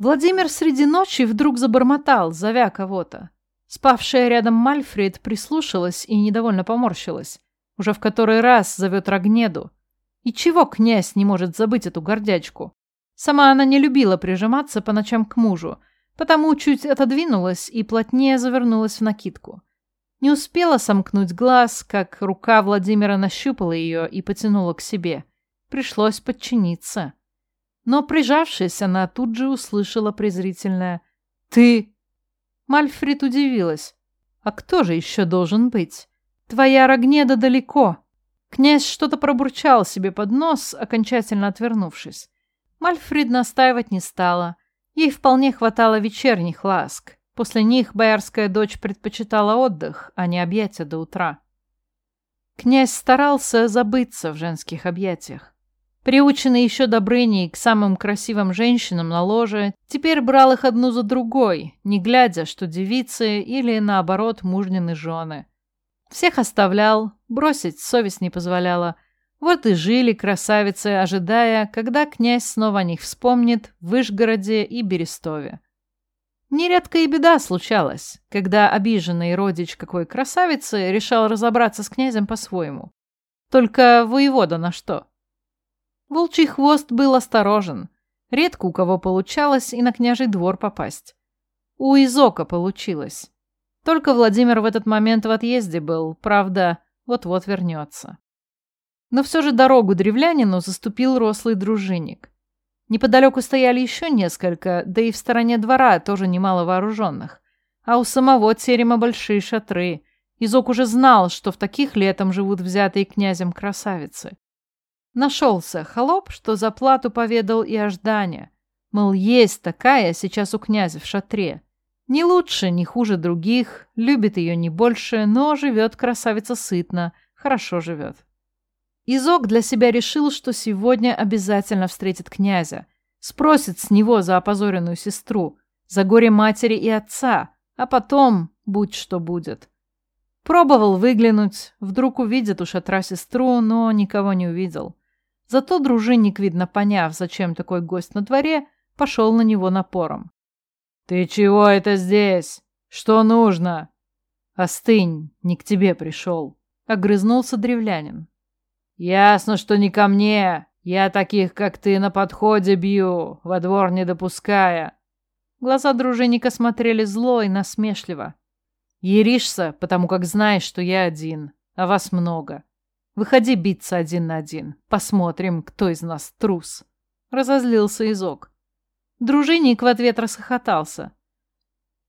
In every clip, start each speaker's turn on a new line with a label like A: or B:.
A: Владимир среди ночи вдруг забормотал, зовя кого-то. Спавшая рядом Мальфред прислушалась и недовольно поморщилась. Уже в который раз зовет Рогнеду. И чего князь не может забыть эту гордячку? Сама она не любила прижиматься по ночам к мужу, потому чуть отодвинулась и плотнее завернулась в накидку. Не успела сомкнуть глаз, как рука Владимира нащупала ее и потянула к себе. Пришлось подчиниться. Но, прижавшись, она тут же услышала презрительное «Ты!». Мальфрид удивилась. «А кто же еще должен быть? Твоя Рогнеда далеко!» Князь что-то пробурчал себе под нос, окончательно отвернувшись. Мальфрид настаивать не стала. Ей вполне хватало вечерних ласк. После них боярская дочь предпочитала отдых, а не объятия до утра. Князь старался забыться в женских объятиях. Приученный еще Добрыней к самым красивым женщинам на ложе, теперь брал их одну за другой, не глядя, что девицы или, наоборот, мужнины жены. Всех оставлял, бросить совесть не позволяла. Вот и жили красавицы, ожидая, когда князь снова о них вспомнит в Вышгороде и Берестове. Нередко и беда случалась, когда обиженный родич какой красавицы решал разобраться с князем по-своему. Только воевода на что? Волчий хвост был осторожен. Редко у кого получалось и на княжий двор попасть. У Изока получилось. Только Владимир в этот момент в отъезде был, правда, вот-вот вернется. Но все же дорогу древлянину заступил рослый дружинник. Неподалеку стояли еще несколько, да и в стороне двора тоже немало вооруженных. А у самого терема большие шатры. Изок уже знал, что в таких летом живут взятые князем красавицы. Нашелся холоп, что за плату поведал и о Ждане. Мол, есть такая сейчас у князя в шатре. Не лучше, не хуже других, любит ее не больше, но живет красавица сытно, хорошо живет. Изок для себя решил, что сегодня обязательно встретит князя. Спросит с него за опозоренную сестру, за горе матери и отца, а потом будь что будет. Пробовал выглянуть, вдруг увидит у шатра сестру, но никого не увидел. Зато дружинник, видно, поняв, зачем такой гость на дворе, пошел на него напором. «Ты чего это здесь? Что нужно?» «Остынь, не к тебе пришел», — огрызнулся древлянин. «Ясно, что не ко мне. Я таких, как ты, на подходе бью, во двор не допуская». Глаза дружинника смотрели зло и насмешливо. «Еришься, потому как знаешь, что я один, а вас много. Выходи биться один на один. Посмотрим, кто из нас трус». Разозлился Изок. Дружинник в ответ расхохотался.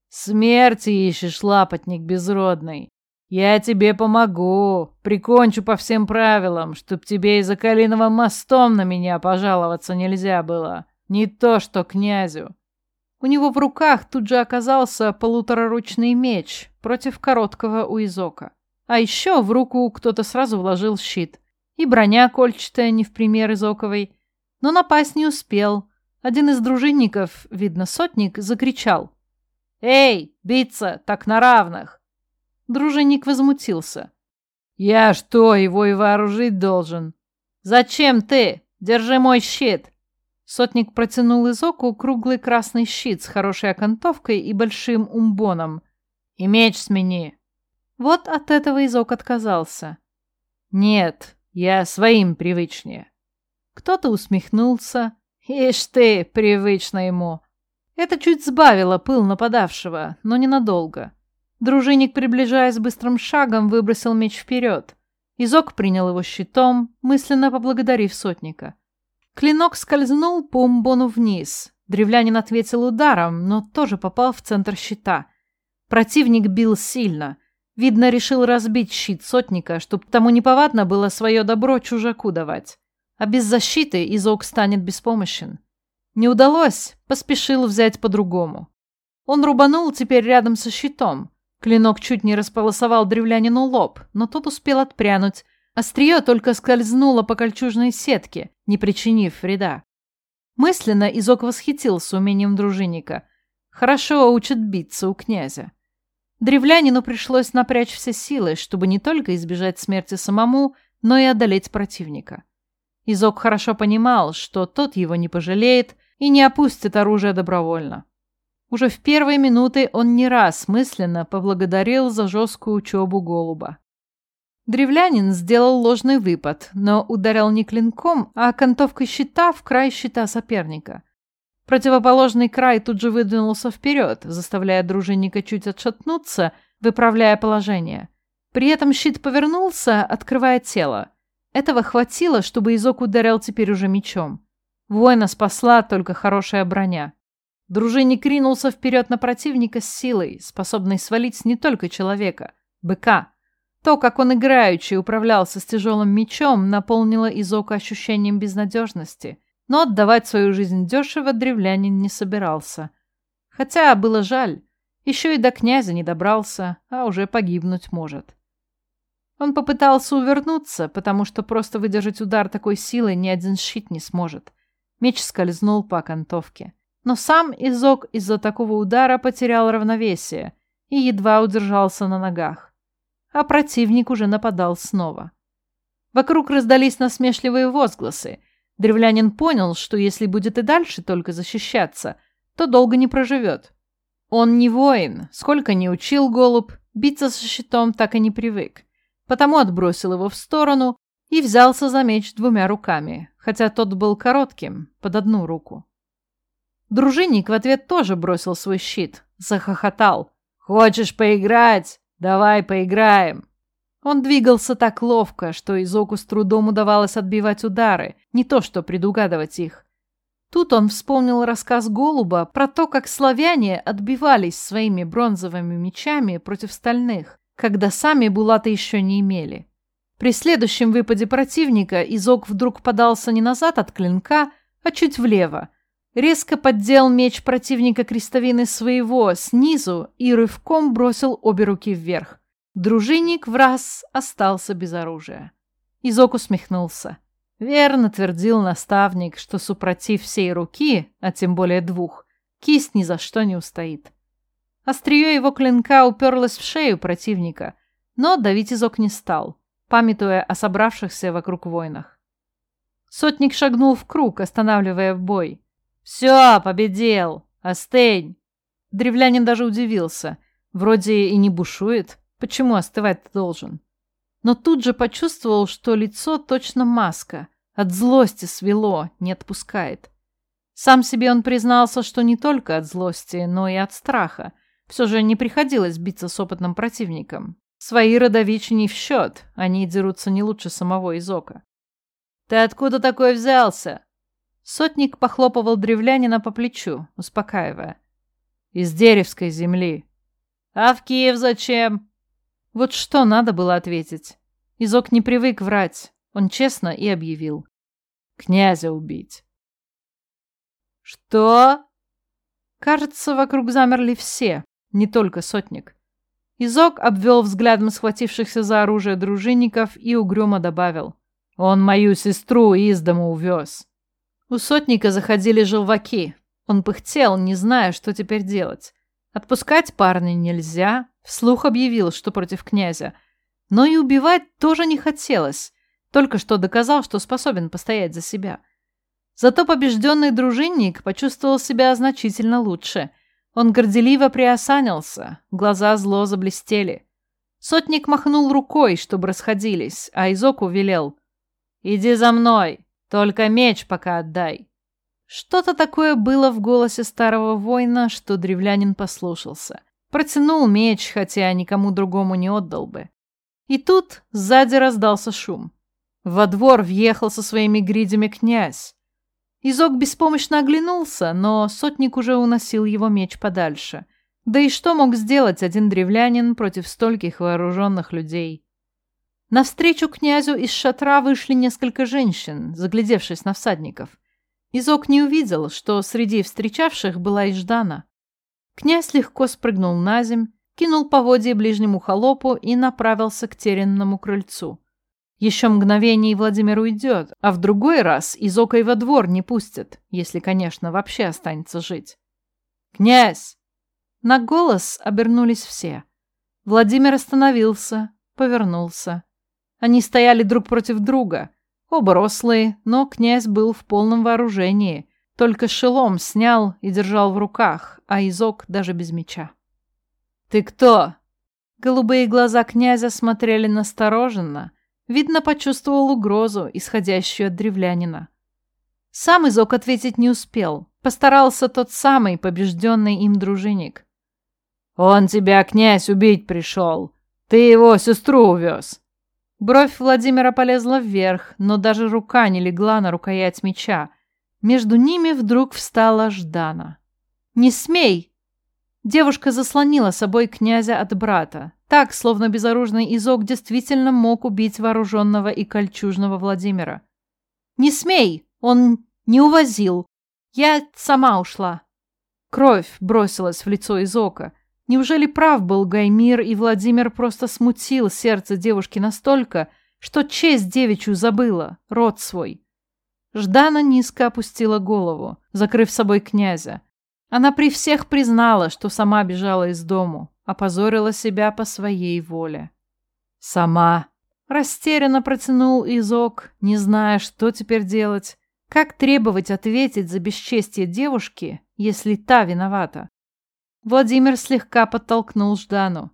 A: «Смерти ищешь, лапотник безродный. Я тебе помогу, прикончу по всем правилам, чтоб тебе из-за Калиновым мостом на меня пожаловаться нельзя было. Не то что князю. У него в руках тут же оказался полутораручный меч против короткого уизока. А еще в руку кто-то сразу вложил щит. И броня кольчатая не в пример изоковой. Но напасть не успел. Один из дружинников, видно сотник, закричал. «Эй, биться, так на равных!» Дружинник возмутился. «Я что, его и вооружить должен?» «Зачем ты? Держи мой щит!» Сотник протянул из оку круглый красный щит с хорошей окантовкой и большим умбоном. «И меч смени!» Вот от этого Изок отказался. «Нет, я своим привычнее». Кто-то усмехнулся. «Ишь ты, привычно ему!» Это чуть сбавило пыл нападавшего, но ненадолго. Дружинник, приближаясь быстрым шагом, выбросил меч вперед. Изок принял его щитом, мысленно поблагодарив сотника. Клинок скользнул по умбону вниз. Древлянин ответил ударом, но тоже попал в центр щита. Противник бил сильно. Видно, решил разбить щит сотника, чтобы тому неповадно было свое добро чужаку давать. А без защиты Изок станет беспомощен. Не удалось, поспешил взять по-другому. Он рубанул теперь рядом со щитом. Клинок чуть не располосовал древлянину лоб, но тот успел отпрянуть. Острие только скользнуло по кольчужной сетке, не причинив вреда. Мысленно Изок восхитился умением дружинника. Хорошо учат биться у князя. Древлянину пришлось напрячь все силы, чтобы не только избежать смерти самому, но и одолеть противника. Изок хорошо понимал, что тот его не пожалеет и не опустит оружие добровольно. Уже в первые минуты он не раз мысленно поблагодарил за жесткую учебу голуба. Древлянин сделал ложный выпад, но ударил не клинком, а окантовкой щита в край щита соперника. Противоположный край тут же выдвинулся вперед, заставляя дружинника чуть отшатнуться, выправляя положение. При этом щит повернулся, открывая тело. Этого хватило, чтобы Изок ударил теперь уже мечом. Воина спасла только хорошая броня. Дружинник ринулся вперед на противника с силой, способной свалить не только человека, быка. То, как он играючи управлялся с тяжелым мечом, наполнило Изока ощущением безнадежности. Но отдавать свою жизнь дешево древлянин не собирался. Хотя было жаль. Еще и до князя не добрался, а уже погибнуть может. Он попытался увернуться, потому что просто выдержать удар такой силой ни один щит не сможет. Меч скользнул по окантовке. Но сам Изок из-за такого удара потерял равновесие и едва удержался на ногах. А противник уже нападал снова. Вокруг раздались насмешливые возгласы. Древлянин понял, что если будет и дальше только защищаться, то долго не проживет. Он не воин, сколько не учил голубь, биться со щитом так и не привык. Потому отбросил его в сторону и взялся за меч двумя руками, хотя тот был коротким, под одну руку. Дружинник в ответ тоже бросил свой щит, захохотал. «Хочешь поиграть? Давай поиграем!» Он двигался так ловко, что Изоку с трудом удавалось отбивать удары, не то что предугадывать их. Тут он вспомнил рассказ Голуба про то, как славяне отбивались своими бронзовыми мечами против стальных, когда сами булаты еще не имели. При следующем выпаде противника Изок вдруг подался не назад от клинка, а чуть влево, резко поддел меч противника крестовины своего снизу и рывком бросил обе руки вверх. Дружинник в раз остался без оружия. Изок усмехнулся. Верно твердил наставник, что супротив всей руки, а тем более двух, кисть ни за что не устоит. Острие его клинка уперлось в шею противника, но давить Изок не стал, памятуя о собравшихся вокруг воинах. Сотник шагнул в круг, останавливая бой. «Все, победил! Остынь!» Древлянин даже удивился. Вроде и не бушует. Почему остывать должен? Но тут же почувствовал, что лицо точно маска. От злости свело, не отпускает. Сам себе он признался, что не только от злости, но и от страха. Все же не приходилось биться с опытным противником. Свои родовичи не в счет, они дерутся не лучше самого Изока. «Ты откуда такой взялся?» Сотник похлопывал древлянина по плечу, успокаивая. «Из Деревской земли». «А в Киев зачем?» Вот что надо было ответить. Изок не привык врать. Он честно и объявил. «Князя убить». «Что?» Кажется, вокруг замерли все, не только сотник. Изок обвел взглядом схватившихся за оружие дружинников и угрюмо добавил. «Он мою сестру из дому увез». У сотника заходили желваки. Он пыхтел, не зная, что теперь делать. Отпускать парня нельзя, вслух объявил, что против князя. Но и убивать тоже не хотелось. Только что доказал, что способен постоять за себя. Зато побежденный дружинник почувствовал себя значительно лучше. Он горделиво приосанился, глаза зло заблестели. Сотник махнул рукой, чтобы расходились, а Изоку велел. «Иди за мной!» Только меч пока отдай. Что-то такое было в голосе старого воина, что древлянин послушался. Протянул меч, хотя никому другому не отдал бы. И тут сзади раздался шум. Во двор въехал со своими гридями князь. Изок беспомощно оглянулся, но сотник уже уносил его меч подальше. Да и что мог сделать один древлянин против стольких вооруженных людей? Навстречу князю из шатра вышли несколько женщин, заглядевшись на всадников. Изок не увидел, что среди встречавших была и Ждана. Князь легко спрыгнул на земь, кинул поводье ближнему холопу и направился к теренному крыльцу. Еще мгновение и Владимир уйдет, а в другой раз Изока и во двор не пустят, если, конечно, вообще останется жить. «Князь!» На голос обернулись все. Владимир остановился, повернулся. Они стояли друг против друга. Оба рослые, но князь был в полном вооружении. Только шелом снял и держал в руках, а Изок даже без меча. «Ты кто?» Голубые глаза князя смотрели настороженно. Видно, почувствовал угрозу, исходящую от древлянина. Сам Изок ответить не успел. Постарался тот самый побежденный им дружинник. «Он тебя, князь, убить пришел. Ты его сестру увез». Бровь Владимира полезла вверх, но даже рука не легла на рукоять меча. Между ними вдруг встала Ждана. «Не смей!» Девушка заслонила собой князя от брата. Так, словно безоружный Изок действительно мог убить вооруженного и кольчужного Владимира. «Не смей! Он не увозил. Я сама ушла». Кровь бросилась в лицо Изока. Неужели прав был Гаймир, и Владимир просто смутил сердце девушки настолько, что честь девичью забыла, род свой? Ждана низко опустила голову, закрыв собой князя. Она при всех признала, что сама бежала из дому, опозорила себя по своей воле. «Сама!» Растерянно протянул Изок, не зная, что теперь делать. Как требовать ответить за бесчестие девушки, если та виновата? Владимир слегка подтолкнул Ждану.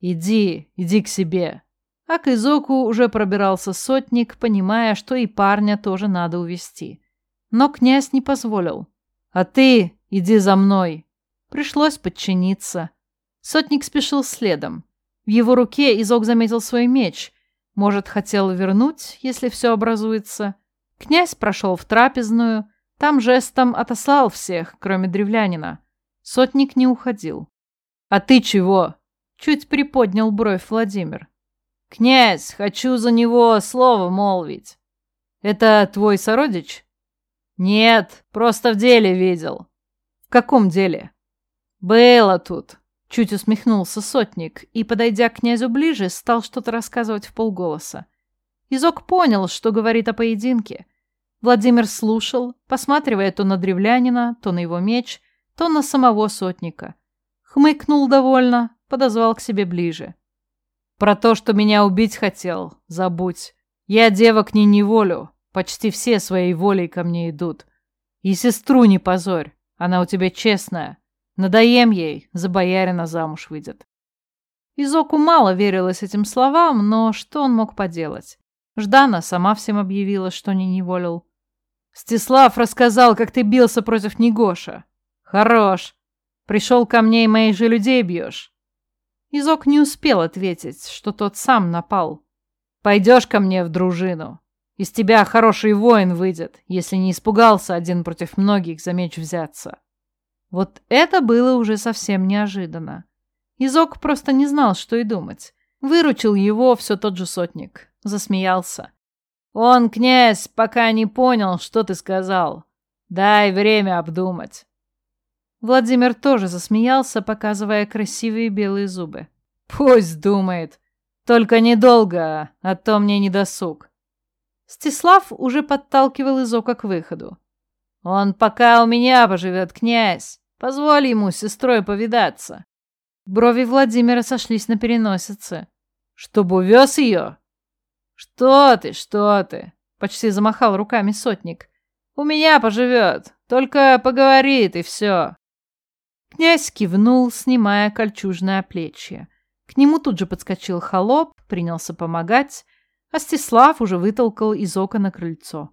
A: «Иди, иди к себе». А к Изоку уже пробирался сотник, понимая, что и парня тоже надо увести. Но князь не позволил. «А ты «Иди за мной!» Пришлось подчиниться. Сотник спешил следом. В его руке Изок заметил свой меч. Может, хотел вернуть, если все образуется. Князь прошел в трапезную. Там жестом отослал всех, кроме древлянина. Сотник не уходил. «А ты чего?» Чуть приподнял бровь Владимир. «Князь, хочу за него слово молвить». «Это твой сородич?» «Нет, просто в деле видел. «В каком деле?» «Было тут», — чуть усмехнулся сотник и, подойдя к князю ближе, стал что-то рассказывать в полголоса. Изок понял, что говорит о поединке. Владимир слушал, посматривая то на древлянина, то на его меч, то на самого сотника. Хмыкнул довольно, подозвал к себе ближе. «Про то, что меня убить хотел, забудь. Я девок не неволю, почти все своей волей ко мне идут. И сестру не позорь. Она у тебя честная. Надоем ей, за боярина замуж выйдет. Изоку мало верилось этим словам, но что он мог поделать? Ждана сама всем объявила, что не неволил. Стислав рассказал, как ты бился против Негоша. Хорош. Пришел ко мне и моих же людей бьешь. Изок не успел ответить, что тот сам напал. Пойдешь ко мне в дружину. Из тебя хороший воин выйдет, если не испугался один против многих за меч взяться. Вот это было уже совсем неожиданно. Изок просто не знал, что и думать. Выручил его все тот же сотник. Засмеялся. «Он, князь, пока не понял, что ты сказал. Дай время обдумать». Владимир тоже засмеялся, показывая красивые белые зубы. «Пусть думает. Только недолго, а то мне не досуг. Стислав уже подталкивал Изока к выходу. «Он пока у меня поживет, князь. Позволь ему с сестрой повидаться». Брови Владимира сошлись на переносице. «Чтобы увез ее?» «Что ты, что ты?» Почти замахал руками сотник. «У меня поживет. Только поговорит, и все». Князь кивнул, снимая кольчужное плечье. К нему тут же подскочил холоп, принялся помогать, а Стислав уже вытолкал из окна крыльцо.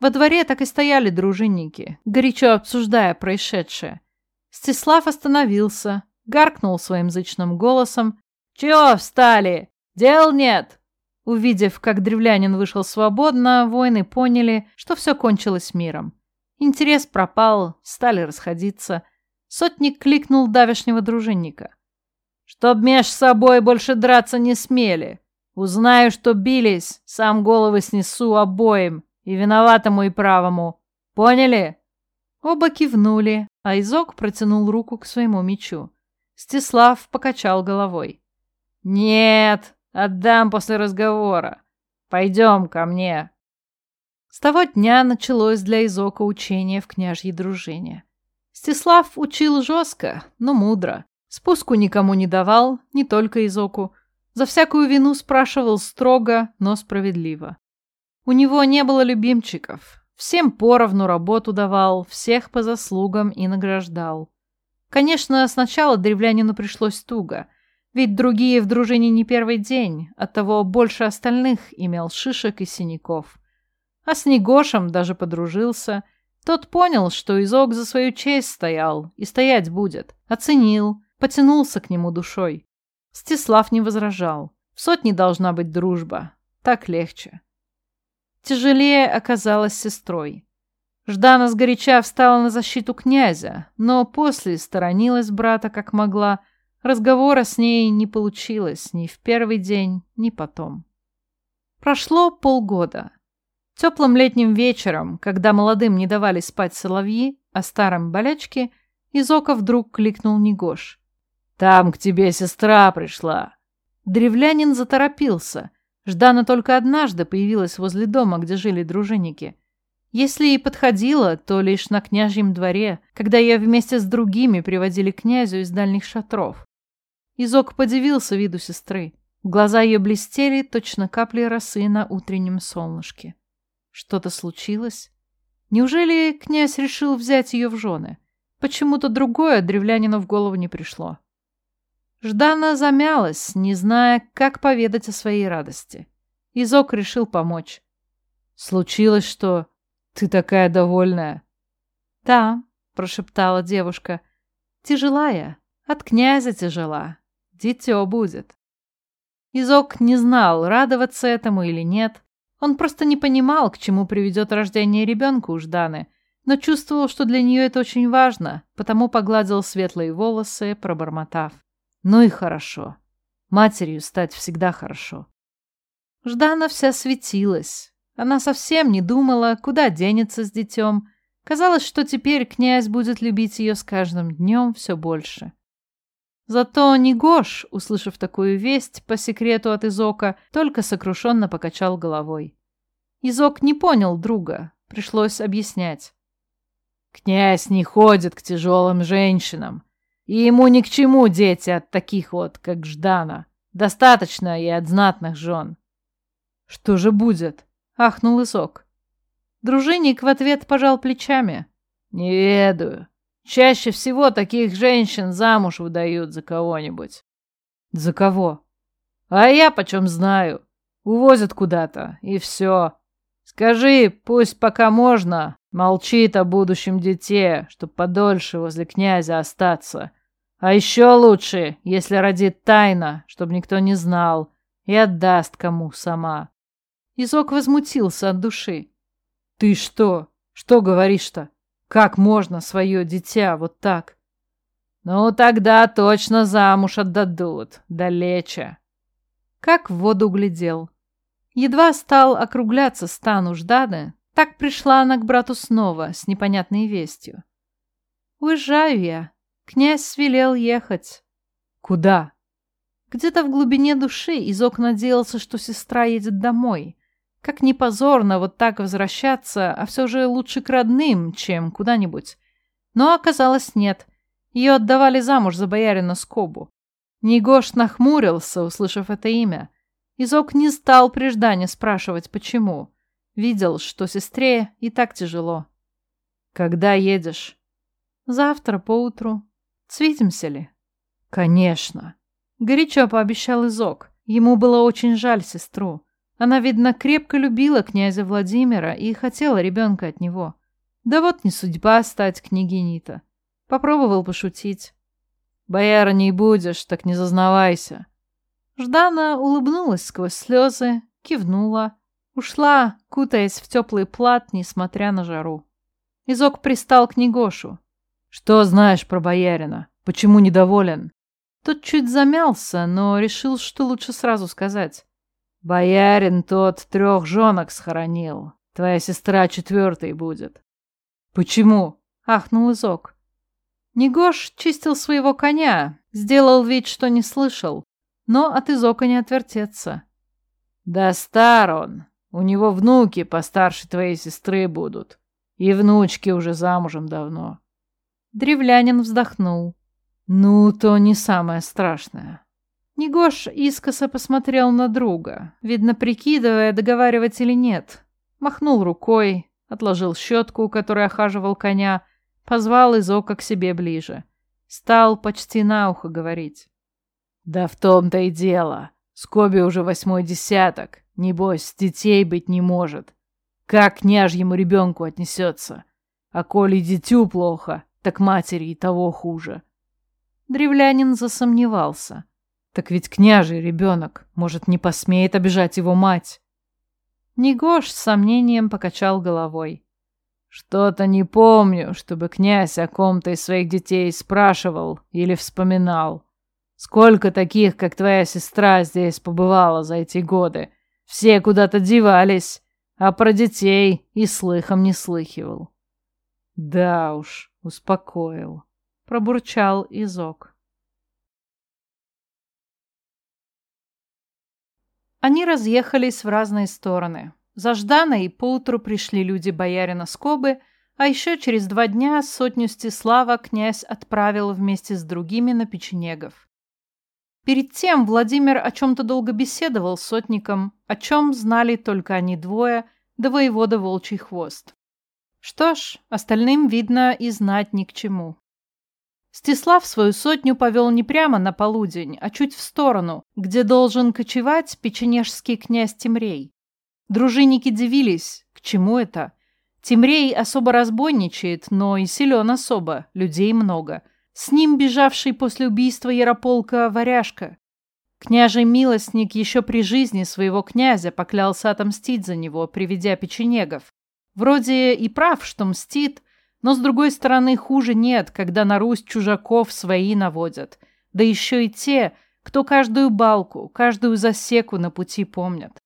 A: Во дворе так и стояли дружинники, горячо обсуждая происшедшее. Стислав остановился, гаркнул своим зычным голосом. «Чего встали? Дел нет!» Увидев, как древлянин вышел свободно, воины поняли, что все кончилось миром. Интерес пропал, стали расходиться. Сотник кликнул давешнего дружинника. «Чтоб меж собой больше драться не смели. Узнаю, что бились, сам головы снесу обоим, и виноватому, и правому. Поняли?» Оба кивнули, а Изок протянул руку к своему мечу. Стислав покачал головой. «Нет, отдам после разговора. Пойдем ко мне». С того дня началось для Изока учение в княжьей дружине. Стислав учил жестко, но мудро. Спуску никому не давал, не только Изоку, за всякую вину спрашивал строго, но справедливо. У него не было любимчиков. Всем поровну работу давал, всех по заслугам и награждал. Конечно, сначала древлянину пришлось туго, ведь другие в дружине не первый день, оттого больше остальных имел шишек и синяков. А с Негошем даже подружился. Тот понял, что Изок за свою честь стоял и стоять будет. Оценил, потянулся к нему душой. Стеслав не возражал. В сотне должна быть дружба. Так легче. Тяжелее оказалась сестрой. Ждана сгоряча встала на защиту князя, но после сторонилась брата как могла. Разговора с ней не получилось ни в первый день, ни потом. Прошло полгода. Теплым летним вечером, когда молодым не давали спать соловьи, а старым болячки, из ока вдруг кликнул Негош. «Там к тебе сестра пришла!» Древлянин заторопился. Ждана только однажды появилась возле дома, где жили дружинники. Если и подходила, то лишь на княжьем дворе, когда ее вместе с другими приводили к князю из дальних шатров. Изок подивился виду сестры. Глаза ее блестели, точно капли росы на утреннем солнышке. Что-то случилось? Неужели князь решил взять ее в жены? Почему-то другое древлянину в голову не пришло. Ждана замялась, не зная, как поведать о своей радости. Изок решил помочь. «Случилось что? Ты такая довольная!» «Да», — прошептала девушка, — «тяжелая, от князя тяжела, дитё будет». Изок не знал, радоваться этому или нет, он просто не понимал, к чему приведет рождение ребенка у Жданы, но чувствовал, что для нее это очень важно, потому погладил светлые волосы, пробормотав. «Ну и хорошо. Матерью стать всегда хорошо». Ждана вся светилась. Она совсем не думала, куда денется с детем. Казалось, что теперь князь будет любить ее с каждым днем все больше. Зато Негош, услышав такую весть по секрету от Изока, только сокрушенно покачал головой. Изок не понял друга, пришлось объяснять. «Князь не ходит к тяжелым женщинам, и ему ни к чему дети от таких вот, как Ждана. Достаточно и от знатных жен». «Что же будет?» — ахнул Изок. Дружинник в ответ пожал плечами. «Не ведаю. Чаще всего таких женщин замуж выдают за кого-нибудь. За кого? А я почем знаю. Увозят куда-то, и все. Скажи, пусть пока можно, молчит о будущем дите, чтоб подольше возле князя остаться. А еще лучше, если родит тайно, чтоб никто не знал, и отдаст кому сама. Изок возмутился от души. Ты что? Что говоришь-то? Как можно свое дитя вот так? Ну, тогда точно замуж отдадут. Далече. Как в воду глядел. Едва стал округляться стан у Жданы, так пришла она к брату снова с непонятной вестью. «Уезжаю я. Князь велел ехать». «Куда?» Где-то в глубине души Изок надеялся, что сестра едет домой. Как не позорно вот так возвращаться, а все же лучше к родным, чем куда-нибудь. Но оказалось нет. Ее отдавали замуж за боярина Скобу. Негош нахмурился, услышав это имя. Изок не стал при Ждане спрашивать, почему. Видел, что сестре и так тяжело. «Когда едешь?» «Завтра поутру. Свидимся ли?» «Конечно». Горячо пообещал Изок. Ему было очень жаль сестру. Она, видно, крепко любила князя Владимира и хотела ребенка от него. Да вот не судьба стать княгиней-то. Попробовал пошутить. «Бояра не будешь, так не зазнавайся». Ждана улыбнулась сквозь слезы, кивнула, ушла, кутаясь в теплый плат, несмотря на жару. Изок пристал к Негошу. «Что знаешь про боярина? Почему недоволен?» Тот чуть замялся, но решил, что лучше сразу сказать. Боярин тот трех женок схоронил. Твоя сестра четвертой будет. Почему? Ахнул Изок. Негош чистил своего коня, сделал вид, что не слышал, но от Изока не отвертеться. Да стар он. У него внуки постарше твоей сестры будут. И внучки уже замужем давно. Древлянин вздохнул. Ну, то не самое страшное. Негош искоса посмотрел на друга, видно, прикидывая, договаривать или нет. Махнул рукой, отложил щетку, которой охаживал коня, позвал Изока к себе ближе. Стал почти на ухо говорить. «Да в том-то и дело. Скоби уже восьмой десяток. Небось, детей быть не может. Как княжьему ребенку отнесется? А коли дитю плохо, так матери и того хуже». Древлянин засомневался. Так ведь княжий ребенок, может, не посмеет обижать его мать. Негош с сомнением покачал головой. Что-то не помню, чтобы князь о ком-то из своих детей спрашивал или вспоминал. Сколько таких, как твоя сестра, здесь побывало за эти годы? Все куда-то девались, а про детей и слыхом не слыхивал. Да уж, успокоил пробурчал Изок. Они разъехались в разные стороны. За Жданой поутру пришли люди боярина Скобы, а еще через два дня сотню Стислава князь отправил вместе с другими на печенегов. Перед тем Владимир о чем-то долго беседовал с сотником, о чем знали только они двое, да воевода Волчий Хвост. Что ж, остальным, видно, и знать ни к чему. Стислав свою сотню повел не прямо на полудень, а чуть в сторону, где должен кочевать печенежский князь Тимрей. Дружинники дивились, к чему это. Тимрей особо разбойничает, но и силен особо, людей много. С ним бежавший после убийства Ярополка варяжка. Княжий милостник еще при жизни своего князя поклялся отомстить за него, приведя печенегов. Вроде и прав, что мстит, но, с другой стороны, хуже нет, когда на Русь чужаков свои наводят. Да еще и те, кто каждую балку, каждую засеку на пути помнят.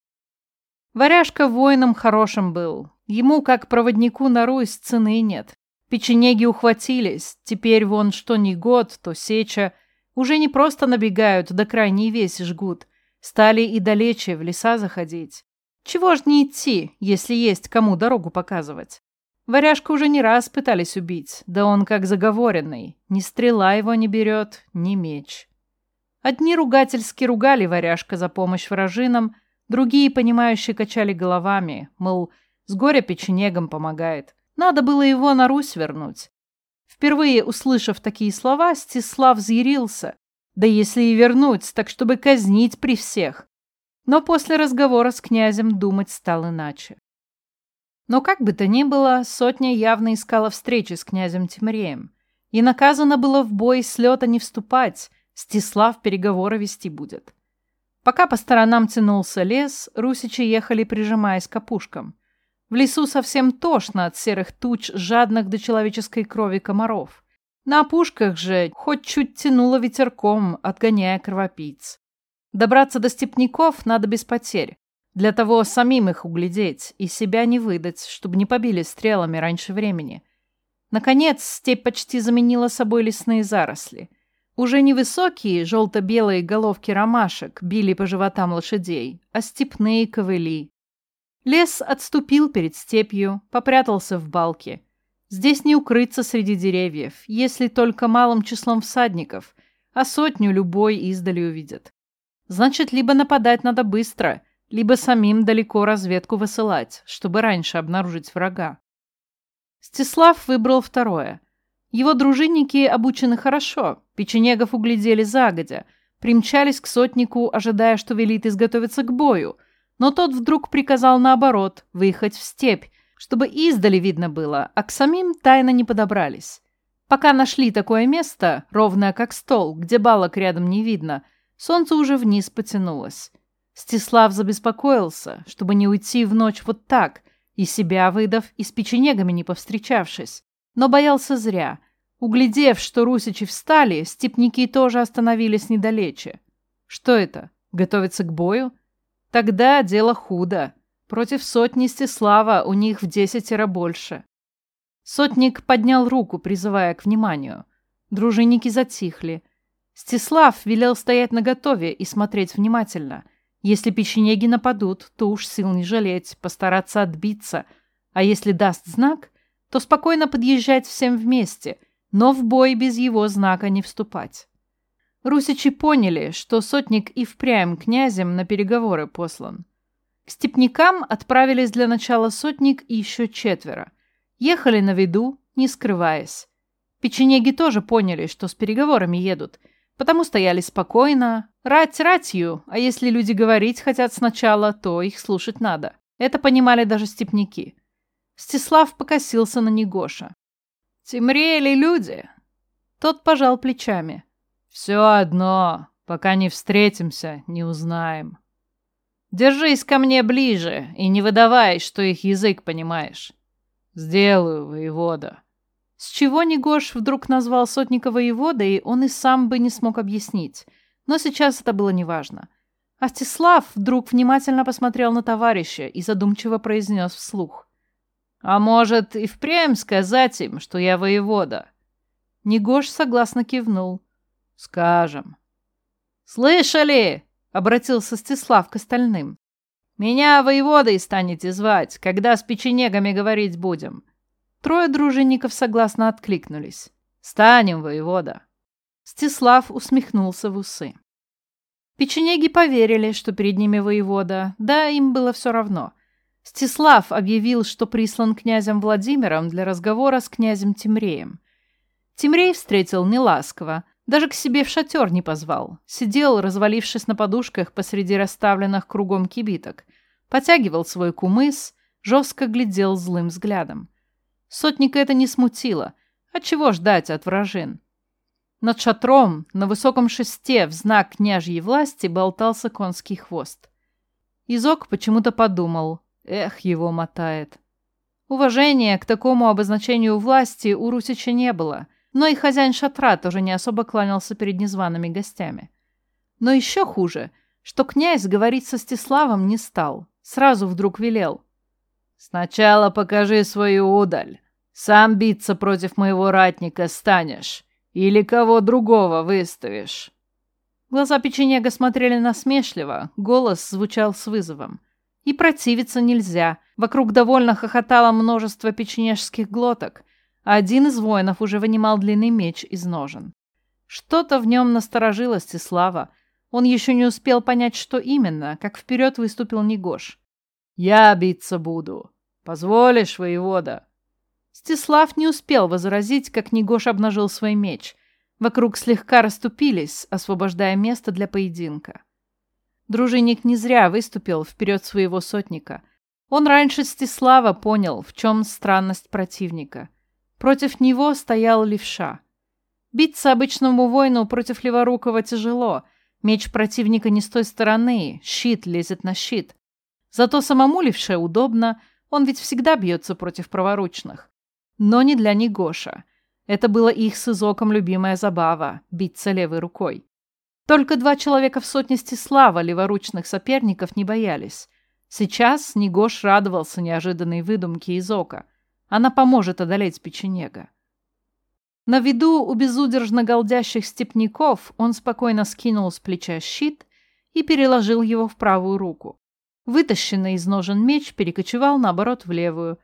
A: Варяжка воином хорошим был. Ему, как проводнику на Русь, цены нет. Печенеги ухватились. Теперь вон что ни год, то сеча. Уже не просто набегают, до крайней весь жгут. Стали и далече в леса заходить. Чего ж не идти, если есть кому дорогу показывать? Варяжку уже не раз пытались убить, да он как заговоренный. Ни стрела его не берет, ни меч. Одни ругательски ругали варяжка за помощь вражинам, другие, понимающие, качали головами, мол, с горя печенегом помогает. Надо было его на Русь вернуть. Впервые услышав такие слова, Стислав взъярился. Да если и вернуть, так чтобы казнить при всех. Но после разговора с князем думать стал иначе. Но как бы то ни было, сотня явно искала встречи с князем Тимреем. И наказано было в бой с лета не вступать, Стислав переговоры вести будет. Пока по сторонам тянулся лес, русичи ехали, прижимаясь к опушкам. В лесу совсем тошно от серых туч, жадных до человеческой крови комаров. На опушках же хоть чуть тянуло ветерком, отгоняя кровопийц. Добраться до степняков надо без потерь. Для того самим их углядеть и себя не выдать, чтобы не побили стрелами раньше времени. Наконец, степь почти заменила собой лесные заросли. Уже не высокие желто-белые головки ромашек били по животам лошадей, а степные ковыли. Лес отступил перед степью, попрятался в балке. Здесь не укрыться среди деревьев, если только малым числом всадников, а сотню любой издали увидят. Значит, либо нападать надо быстро — либо самим далеко разведку высылать, чтобы раньше обнаружить врага. Стислав выбрал второе. Его дружинники обучены хорошо, печенегов углядели загодя, примчались к сотнику, ожидая, что велит изготовиться к бою, но тот вдруг приказал наоборот, выехать в степь, чтобы издали видно было, а к самим тайно не подобрались. Пока нашли такое место, ровное как стол, где балок рядом не видно, солнце уже вниз потянулось. Стислав забеспокоился, чтобы не уйти в ночь вот так, и себя выдав, и с печенегами не повстречавшись. Но боялся зря. Углядев, что русичи встали, степники тоже остановились недалече. Что это? Готовиться к бою? Тогда дело худо. Против сотни Стислава у них в десятеро больше. Сотник поднял руку, призывая к вниманию. Дружинники затихли. Стислав велел стоять наготове и смотреть внимательно — если печенеги нападут, то уж сил не жалеть, постараться отбиться. А если даст знак, то спокойно подъезжать всем вместе, но в бой без его знака не вступать. Русичи поняли, что сотник и впрямь князем на переговоры послан. К степнякам отправились для начала сотник и еще четверо. Ехали на виду, не скрываясь. Печенеги тоже поняли, что с переговорами едут, потому стояли спокойно, рать ратью, а если люди говорить хотят сначала, то их слушать надо. Это понимали даже степняки. Стеслав покосился на Негоша. «Темрели люди!» Тот пожал плечами. «Все одно, пока не встретимся, не узнаем». «Держись ко мне ближе и не выдавай, что их язык понимаешь». «Сделаю, воевода». С чего Негош вдруг назвал сотника воеводой, он и сам бы не смог объяснить. Но сейчас это было неважно. Астислав вдруг внимательно посмотрел на товарища и задумчиво произнес вслух. «А может, и впрямь сказать им, что я воевода?» Негош согласно кивнул. «Скажем». «Слышали?» — обратился Стислав к остальным. «Меня воеводой станете звать, когда с печенегами говорить будем. Трое дружинников согласно откликнулись. «Станем, воевода!» Стислав усмехнулся в усы. Печенеги поверили, что перед ними воевода, да им было все равно. Стислав объявил, что прислан князем Владимиром для разговора с князем Тимреем. Тимрей встретил неласково, даже к себе в шатер не позвал. Сидел, развалившись на подушках посреди расставленных кругом кибиток, потягивал свой кумыс, жестко глядел злым взглядом. Сотника это не смутило. А чего ждать от вражин? Над шатром, на высоком шесте, в знак княжьей власти, болтался конский хвост. Изок почему-то подумал. Эх, его мотает. Уважения к такому обозначению власти у Русича не было, но и хозяин шатра тоже не особо кланялся перед незваными гостями. Но еще хуже, что князь говорить со Стеславом не стал, сразу вдруг велел. «Сначала покажи свою удаль, сам биться против моего ратника станешь или кого другого выставишь?» Глаза печенега смотрели насмешливо, голос звучал с вызовом. И противиться нельзя. Вокруг довольно хохотало множество печенежских глоток, а один из воинов уже вынимал длинный меч из ножен. Что-то в нем насторожило Стеслава. Он еще не успел понять, что именно, как вперед выступил Негош. «Я биться буду. Позволишь, воевода?» Стислав не успел возразить, как Негош обнажил свой меч. Вокруг слегка расступились, освобождая место для поединка. Дружинник не зря выступил вперед своего сотника. Он раньше Стислава понял, в чем странность противника. Против него стоял левша. Биться обычному воину против леворукого тяжело. Меч противника не с той стороны, щит лезет на щит. Зато самому левше удобно, он ведь всегда бьется против праворучных. Но не для Негоша. Это было их с Изоком любимая забава – биться левой рукой. Только два человека в сотне Стислава леворучных соперников не боялись. Сейчас Негош радовался неожиданной выдумке Изока. Она поможет одолеть печенега. На виду у безудержно голдящих степняков он спокойно скинул с плеча щит и переложил его в правую руку. Вытащенный из ножен меч перекочевал, наоборот, в левую,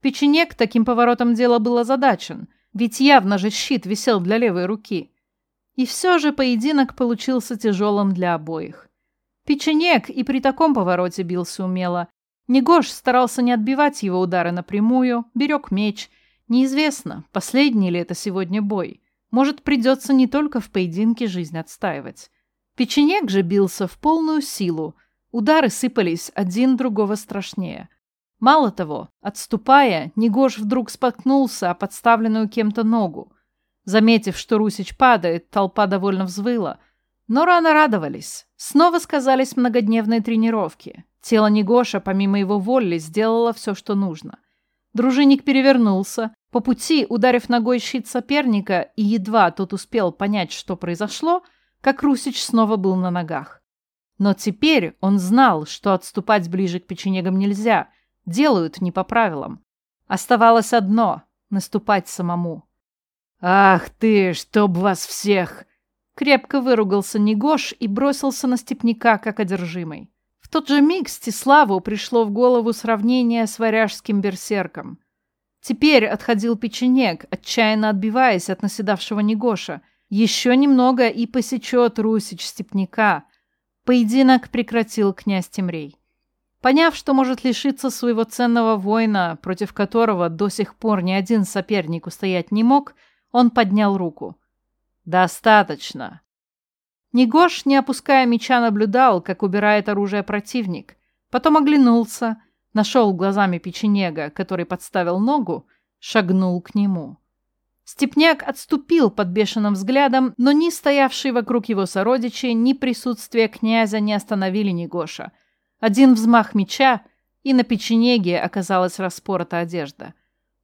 A: Печенек таким поворотом дела был озадачен, ведь явно же щит висел для левой руки. И все же поединок получился тяжелым для обоих. Печенек и при таком повороте бился умело. Негош старался не отбивать его удары напрямую, берег меч. Неизвестно, последний ли это сегодня бой. Может, придется не только в поединке жизнь отстаивать. Печенек же бился в полную силу. Удары сыпались один другого страшнее – Мало того, отступая, Негош вдруг споткнулся о подставленную кем-то ногу. Заметив, что Русич падает, толпа довольно взвыла. Но рано радовались. Снова сказались многодневные тренировки. Тело Негоша, помимо его воли, сделало все, что нужно. Дружинник перевернулся, по пути ударив ногой щит соперника, и едва тот успел понять, что произошло, как Русич снова был на ногах. Но теперь он знал, что отступать ближе к печенегам нельзя — Делают не по правилам. Оставалось одно — наступать самому. «Ах ты, чтоб вас всех!» Крепко выругался Негош и бросился на степняка, как одержимый. В тот же миг Стиславу пришло в голову сравнение с варяжским берсерком. Теперь отходил печенек, отчаянно отбиваясь от наседавшего Негоша. Еще немного и посечет Русич степняка. Поединок прекратил князь Темрей. Поняв, что может лишиться своего ценного воина, против которого до сих пор ни один соперник устоять не мог, он поднял руку. «Достаточно!» Негош, не опуская меча, наблюдал, как убирает оружие противник. Потом оглянулся, нашел глазами печенега, который подставил ногу, шагнул к нему. Степняк отступил под бешеным взглядом, но ни стоявшие вокруг его сородичи, ни присутствие князя не остановили Негоша. Один взмах меча, и на печенеге оказалась распорота одежда.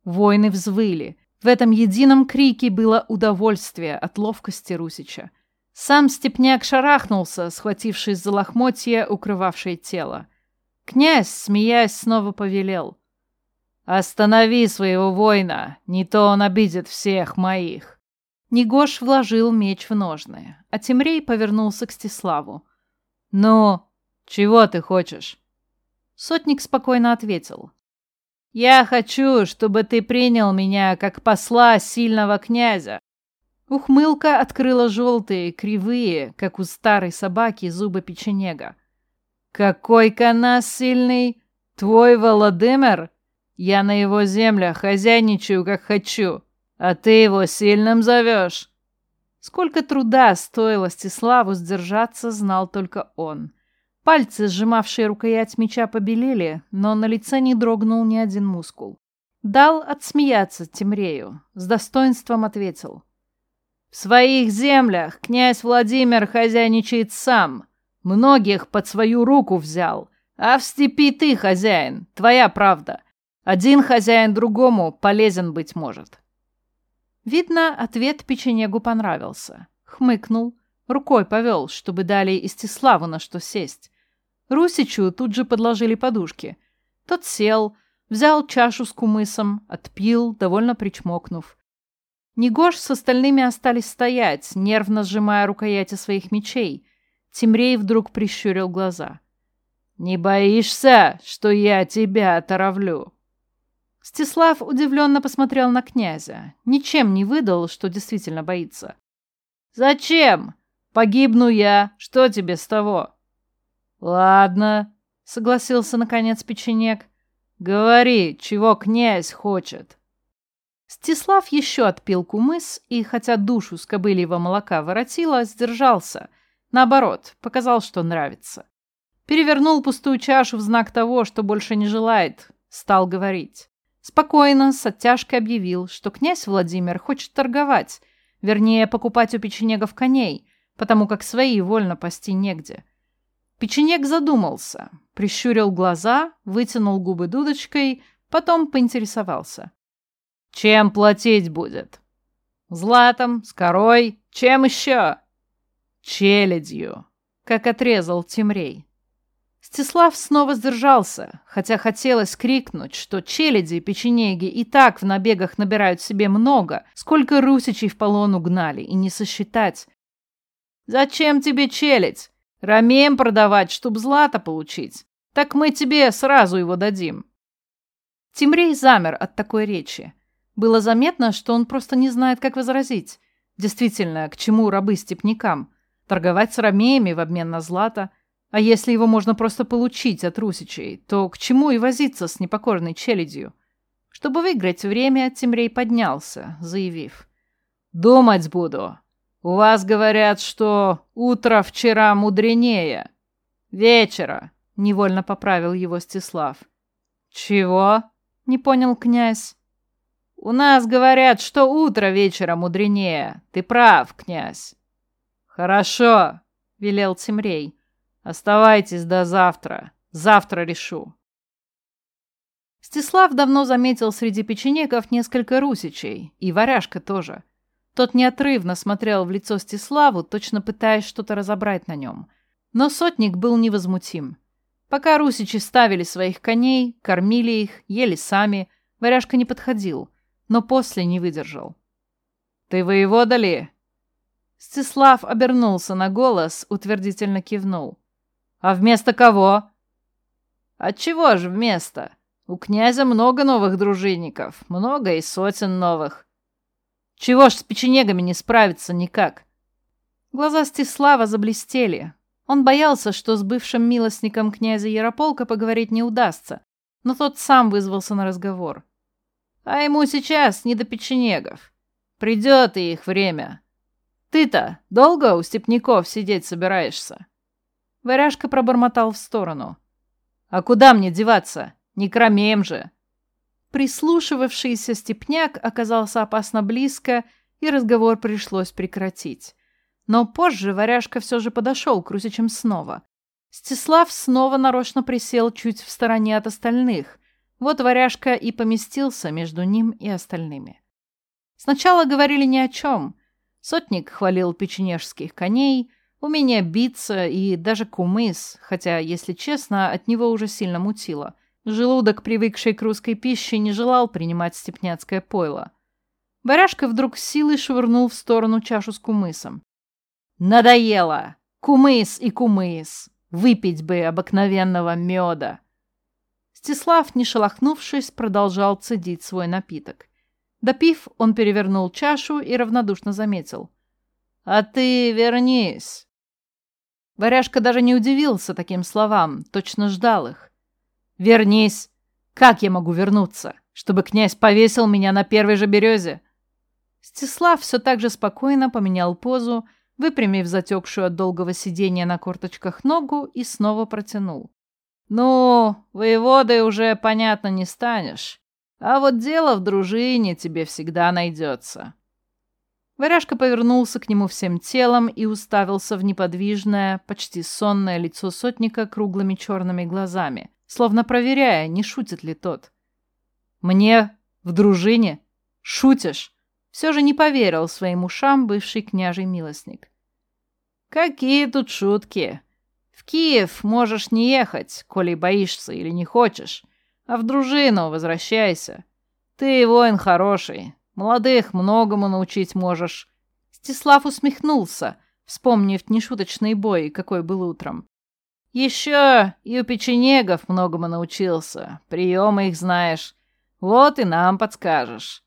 A: Воины взвыли. В этом едином крике было удовольствие от ловкости Русича. Сам степняк шарахнулся, схватившись за лохмотье, укрывавшее тело. Князь, смеясь, снова повелел. «Останови своего воина, не то он обидит всех моих». Негош вложил меч в ножны, а Тимрей повернулся к Стиславу. «Ну, чего ты хочешь?» Сотник спокойно ответил. «Я хочу, чтобы ты принял меня как посла сильного князя». Ухмылка открыла желтые, кривые, как у старой собаки, зубы печенега. «Какой канас сильный! Твой Володимир?» Я на его землях хозяйничаю, как хочу, а ты его сильным зовешь. Сколько труда стоило Стиславу сдержаться, знал только он. Пальцы, сжимавшие рукоять меча, побелели, но на лице не дрогнул ни один мускул. Дал отсмеяться Тимрею, с достоинством ответил. «В своих землях князь Владимир хозяйничает сам, многих под свою руку взял, а в степи ты хозяин, твоя правда. Один хозяин другому полезен быть может. Видно, ответ печенегу понравился. Хмыкнул, рукой повел, чтобы дали Истиславу на что сесть. Русичу тут же подложили подушки. Тот сел, взял чашу с кумысом, отпил, довольно причмокнув. Негош с остальными остались стоять, нервно сжимая рукояти своих мечей. Тимрей вдруг прищурил глаза. «Не боишься, что я тебя отравлю?» Стислав удивленно посмотрел на князя. Ничем не выдал, что действительно боится. «Зачем? Погибну я. Что тебе с того?» «Ладно», — согласился наконец печенек. «Говори, чего князь хочет». Стислав еще отпил кумыс и, хотя душу с кобыльего молока воротило, сдержался. Наоборот, показал, что нравится. Перевернул пустую чашу в знак того, что больше не желает. Стал говорить. Спокойно, с оттяжкой объявил, что князь Владимир хочет торговать, вернее, покупать у печенегов коней, потому как свои вольно пасти негде. Печенег задумался, прищурил глаза, вытянул губы дудочкой, потом поинтересовался. «Чем платить будет?» «Златом, с корой, чем еще?» «Челядью», — как отрезал Тимрей. Стислав снова сдержался, хотя хотелось крикнуть, что челяди и печенеги и так в набегах набирают себе много, сколько русичей в полон угнали, и не сосчитать. «Зачем тебе челядь? Рамеем продавать, чтоб злато получить. Так мы тебе сразу его дадим». Тимрей замер от такой речи. Было заметно, что он просто не знает, как возразить. Действительно, к чему рабы степнякам? Торговать с ромеями в обмен на злато – а если его можно просто получить от русичей, то к чему и возиться с непокорной челядью? Чтобы выиграть время, Тимрей поднялся, заявив. «Думать буду. У вас говорят, что утро вчера мудренее. Вечера», — невольно поправил его Стислав. «Чего?» — не понял князь. «У нас говорят, что утро вечера мудренее. Ты прав, князь». «Хорошо», — велел Тимрей. Оставайтесь до завтра. Завтра решу. Стислав давно заметил среди печенеков несколько русичей, и варяжка тоже. Тот неотрывно смотрел в лицо Стиславу, точно пытаясь что-то разобрать на нем. Но сотник был невозмутим. Пока русичи ставили своих коней, кормили их, ели сами, варяжка не подходил, но после не выдержал. «Ты воевода ли?» Стислав обернулся на голос, утвердительно кивнул. А вместо кого? Отчего же вместо? У князя много новых дружинников, много и сотен новых. Чего ж с печенегами не справиться никак? Глаза Стислава заблестели. Он боялся, что с бывшим милостником князя Ярополка поговорить не удастся, но тот сам вызвался на разговор. А ему сейчас не до печенегов. Придет и их время. Ты-то долго у степняков сидеть собираешься? Варяжка пробормотал в сторону. А куда мне деваться? Не кромеем же. Прислушивавшийся степняк оказался опасно близко, и разговор пришлось прекратить. Но позже Варяжка все же подошел к Русичам снова. Стеслав снова нарочно присел чуть в стороне от остальных. Вот Варяжка и поместился между ним и остальными. Сначала говорили ни о чем. Сотник хвалил печенежских коней, умение биться и даже кумыс, хотя, если честно, от него уже сильно мутило. Желудок, привыкший к русской пище, не желал принимать степняцкое пойло. Варяжка вдруг силой швырнул в сторону чашу с кумысом. «Надоело! Кумыс и кумыс! Выпить бы обыкновенного меда!» Стеслав, не шелохнувшись, продолжал цедить свой напиток. Допив, он перевернул чашу и равнодушно заметил. «А ты вернись!» Варяжка даже не удивился таким словам, точно ждал их. «Вернись! Как я могу вернуться? Чтобы князь повесил меня на первой же березе?» Стеслав все так же спокойно поменял позу, выпрямив затекшую от долгого сидения на корточках ногу и снова протянул. «Ну, воеводой уже, понятно, не станешь. А вот дело в дружине тебе всегда найдется». Варяжка повернулся к нему всем телом и уставился в неподвижное, почти сонное лицо сотника круглыми черными глазами, словно проверяя, не шутит ли тот. «Мне? В дружине? Шутишь?» Все же не поверил своим ушам бывший княжий милостник. «Какие тут шутки! В Киев можешь не ехать, коли боишься или не хочешь, а в дружину возвращайся. Ты воин хороший, молодых многому научить можешь». Стеслав усмехнулся, вспомнив нешуточный бой, какой был утром. «Еще и у печенегов многому научился, приемы их знаешь. Вот и нам подскажешь».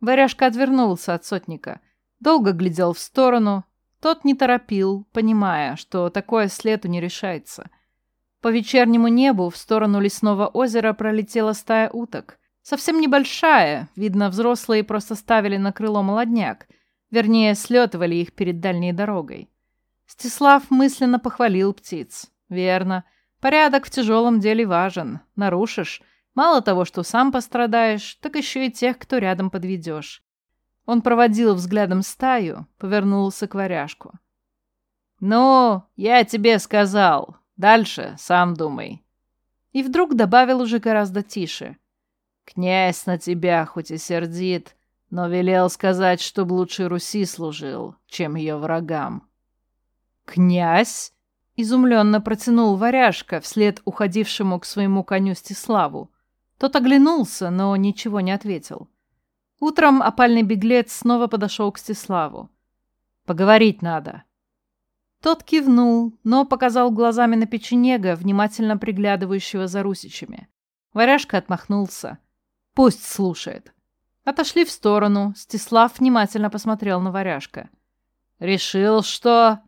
A: Варяжка отвернулся от сотника. Долго глядел в сторону. Тот не торопил, понимая, что такое следу не решается. По вечернему небу в сторону лесного озера пролетела стая уток. Совсем небольшая, видно, взрослые просто ставили на крыло молодняк. Вернее, слетывали их перед дальней дорогой. Стеслав мысленно похвалил птиц. Верно. Порядок в тяжелом деле важен. Нарушишь — Мало того, что сам пострадаешь, так еще и тех, кто рядом подведешь. Он проводил взглядом стаю, повернулся к варяжку. «Ну, я тебе сказал. Дальше сам думай». И вдруг добавил уже гораздо тише. «Князь на тебя хоть и сердит, но велел сказать, чтоб лучше Руси служил, чем ее врагам». «Князь?» — изумленно протянул варяжка вслед уходившему к своему коню Стеславу. Тот оглянулся, но ничего не ответил. Утром опальный беглец снова подошел к Стеславу. «Поговорить надо». Тот кивнул, но показал глазами на печенега, внимательно приглядывающего за русичами. Варяжка отмахнулся. «Пусть слушает». Отошли в сторону. Стеслав внимательно посмотрел на варяжка. «Решил, что...»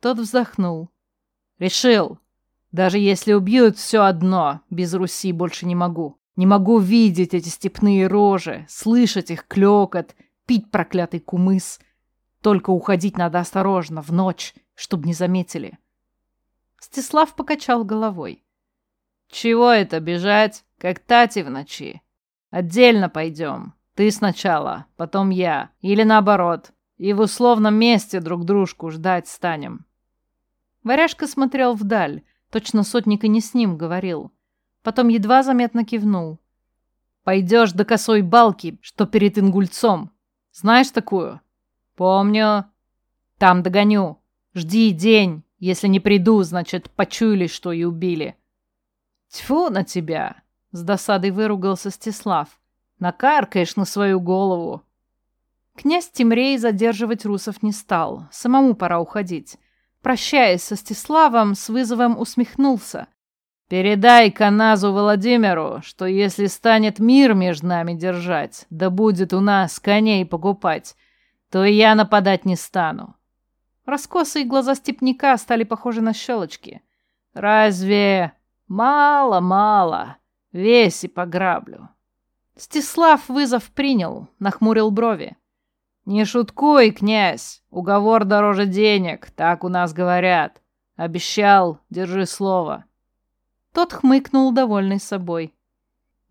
A: Тот вздохнул. «Решил. Даже если убьют, все одно, без Руси больше не могу. Не могу видеть эти степные рожи, слышать их клёкот, пить проклятый кумыс. Только уходить надо осторожно, в ночь, чтобы не заметили. Стеслав покачал головой. «Чего это бежать, как Тати в ночи? Отдельно пойдем. Ты сначала, потом я. Или наоборот. И в условном месте друг дружку ждать станем». Варяжка смотрел вдаль, Точно сотник и не с ним говорил. Потом едва заметно кивнул. «Пойдешь до косой балки, что перед Ингульцом. Знаешь такую?» «Помню. Там догоню. Жди день. Если не приду, значит, почуяли, что и убили». «Тьфу на тебя!» — с досадой выругался Стеслав. «Накаркаешь на свою голову». Князь Тимрей задерживать русов не стал. Самому пора уходить. Прощаясь со Стеславом, с вызовом усмехнулся. «Передай Каназу Владимиру, что если станет мир между нами держать, да будет у нас коней покупать, то я нападать не стану». Раскосые глаза степняка стали похожи на щелочки. «Разве мало-мало? Весь и пограблю». Стислав вызов принял, нахмурил брови. «Не шуткуй, князь, уговор дороже денег, так у нас говорят. Обещал, держи слово». Тот хмыкнул, довольный собой.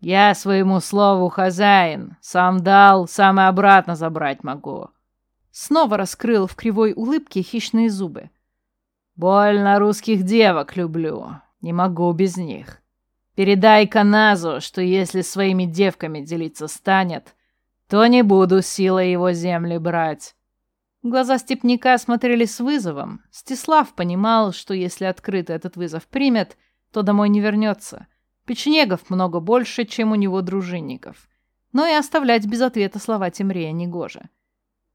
A: «Я своему слову хозяин. Сам дал, сам и обратно забрать могу». Снова раскрыл в кривой улыбке хищные зубы. «Больно русских девок люблю. Не могу без них. Передай Каназу, что если своими девками делиться станет, то не буду силой его земли брать». Глаза степняка смотрели с вызовом. Стислав понимал, что если открыто этот вызов примет, то домой не вернется. Печенегов много больше, чем у него дружинников. Но и оставлять без ответа слова Темрея негоже.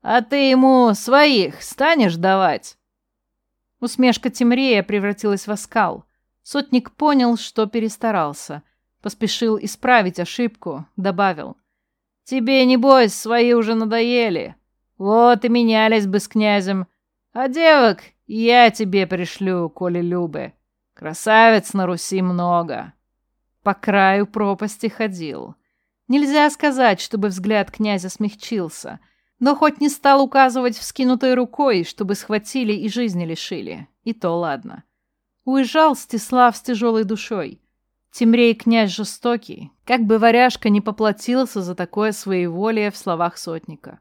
A: «А ты ему своих станешь давать?» Усмешка Темрея превратилась в оскал. Сотник понял, что перестарался. Поспешил исправить ошибку, добавил. «Тебе, небось, свои уже надоели. Вот и менялись бы с князем. А девок я тебе пришлю, коли любы. Красавец на Руси много по краю пропасти ходил. Нельзя сказать, чтобы взгляд князя смягчился, но хоть не стал указывать вскинутой рукой, чтобы схватили и жизни лишили. И то ладно. Уезжал Стислав с тяжелой душой. Темрей князь жестокий, как бы варяжка не поплатился за такое своеволие в словах сотника.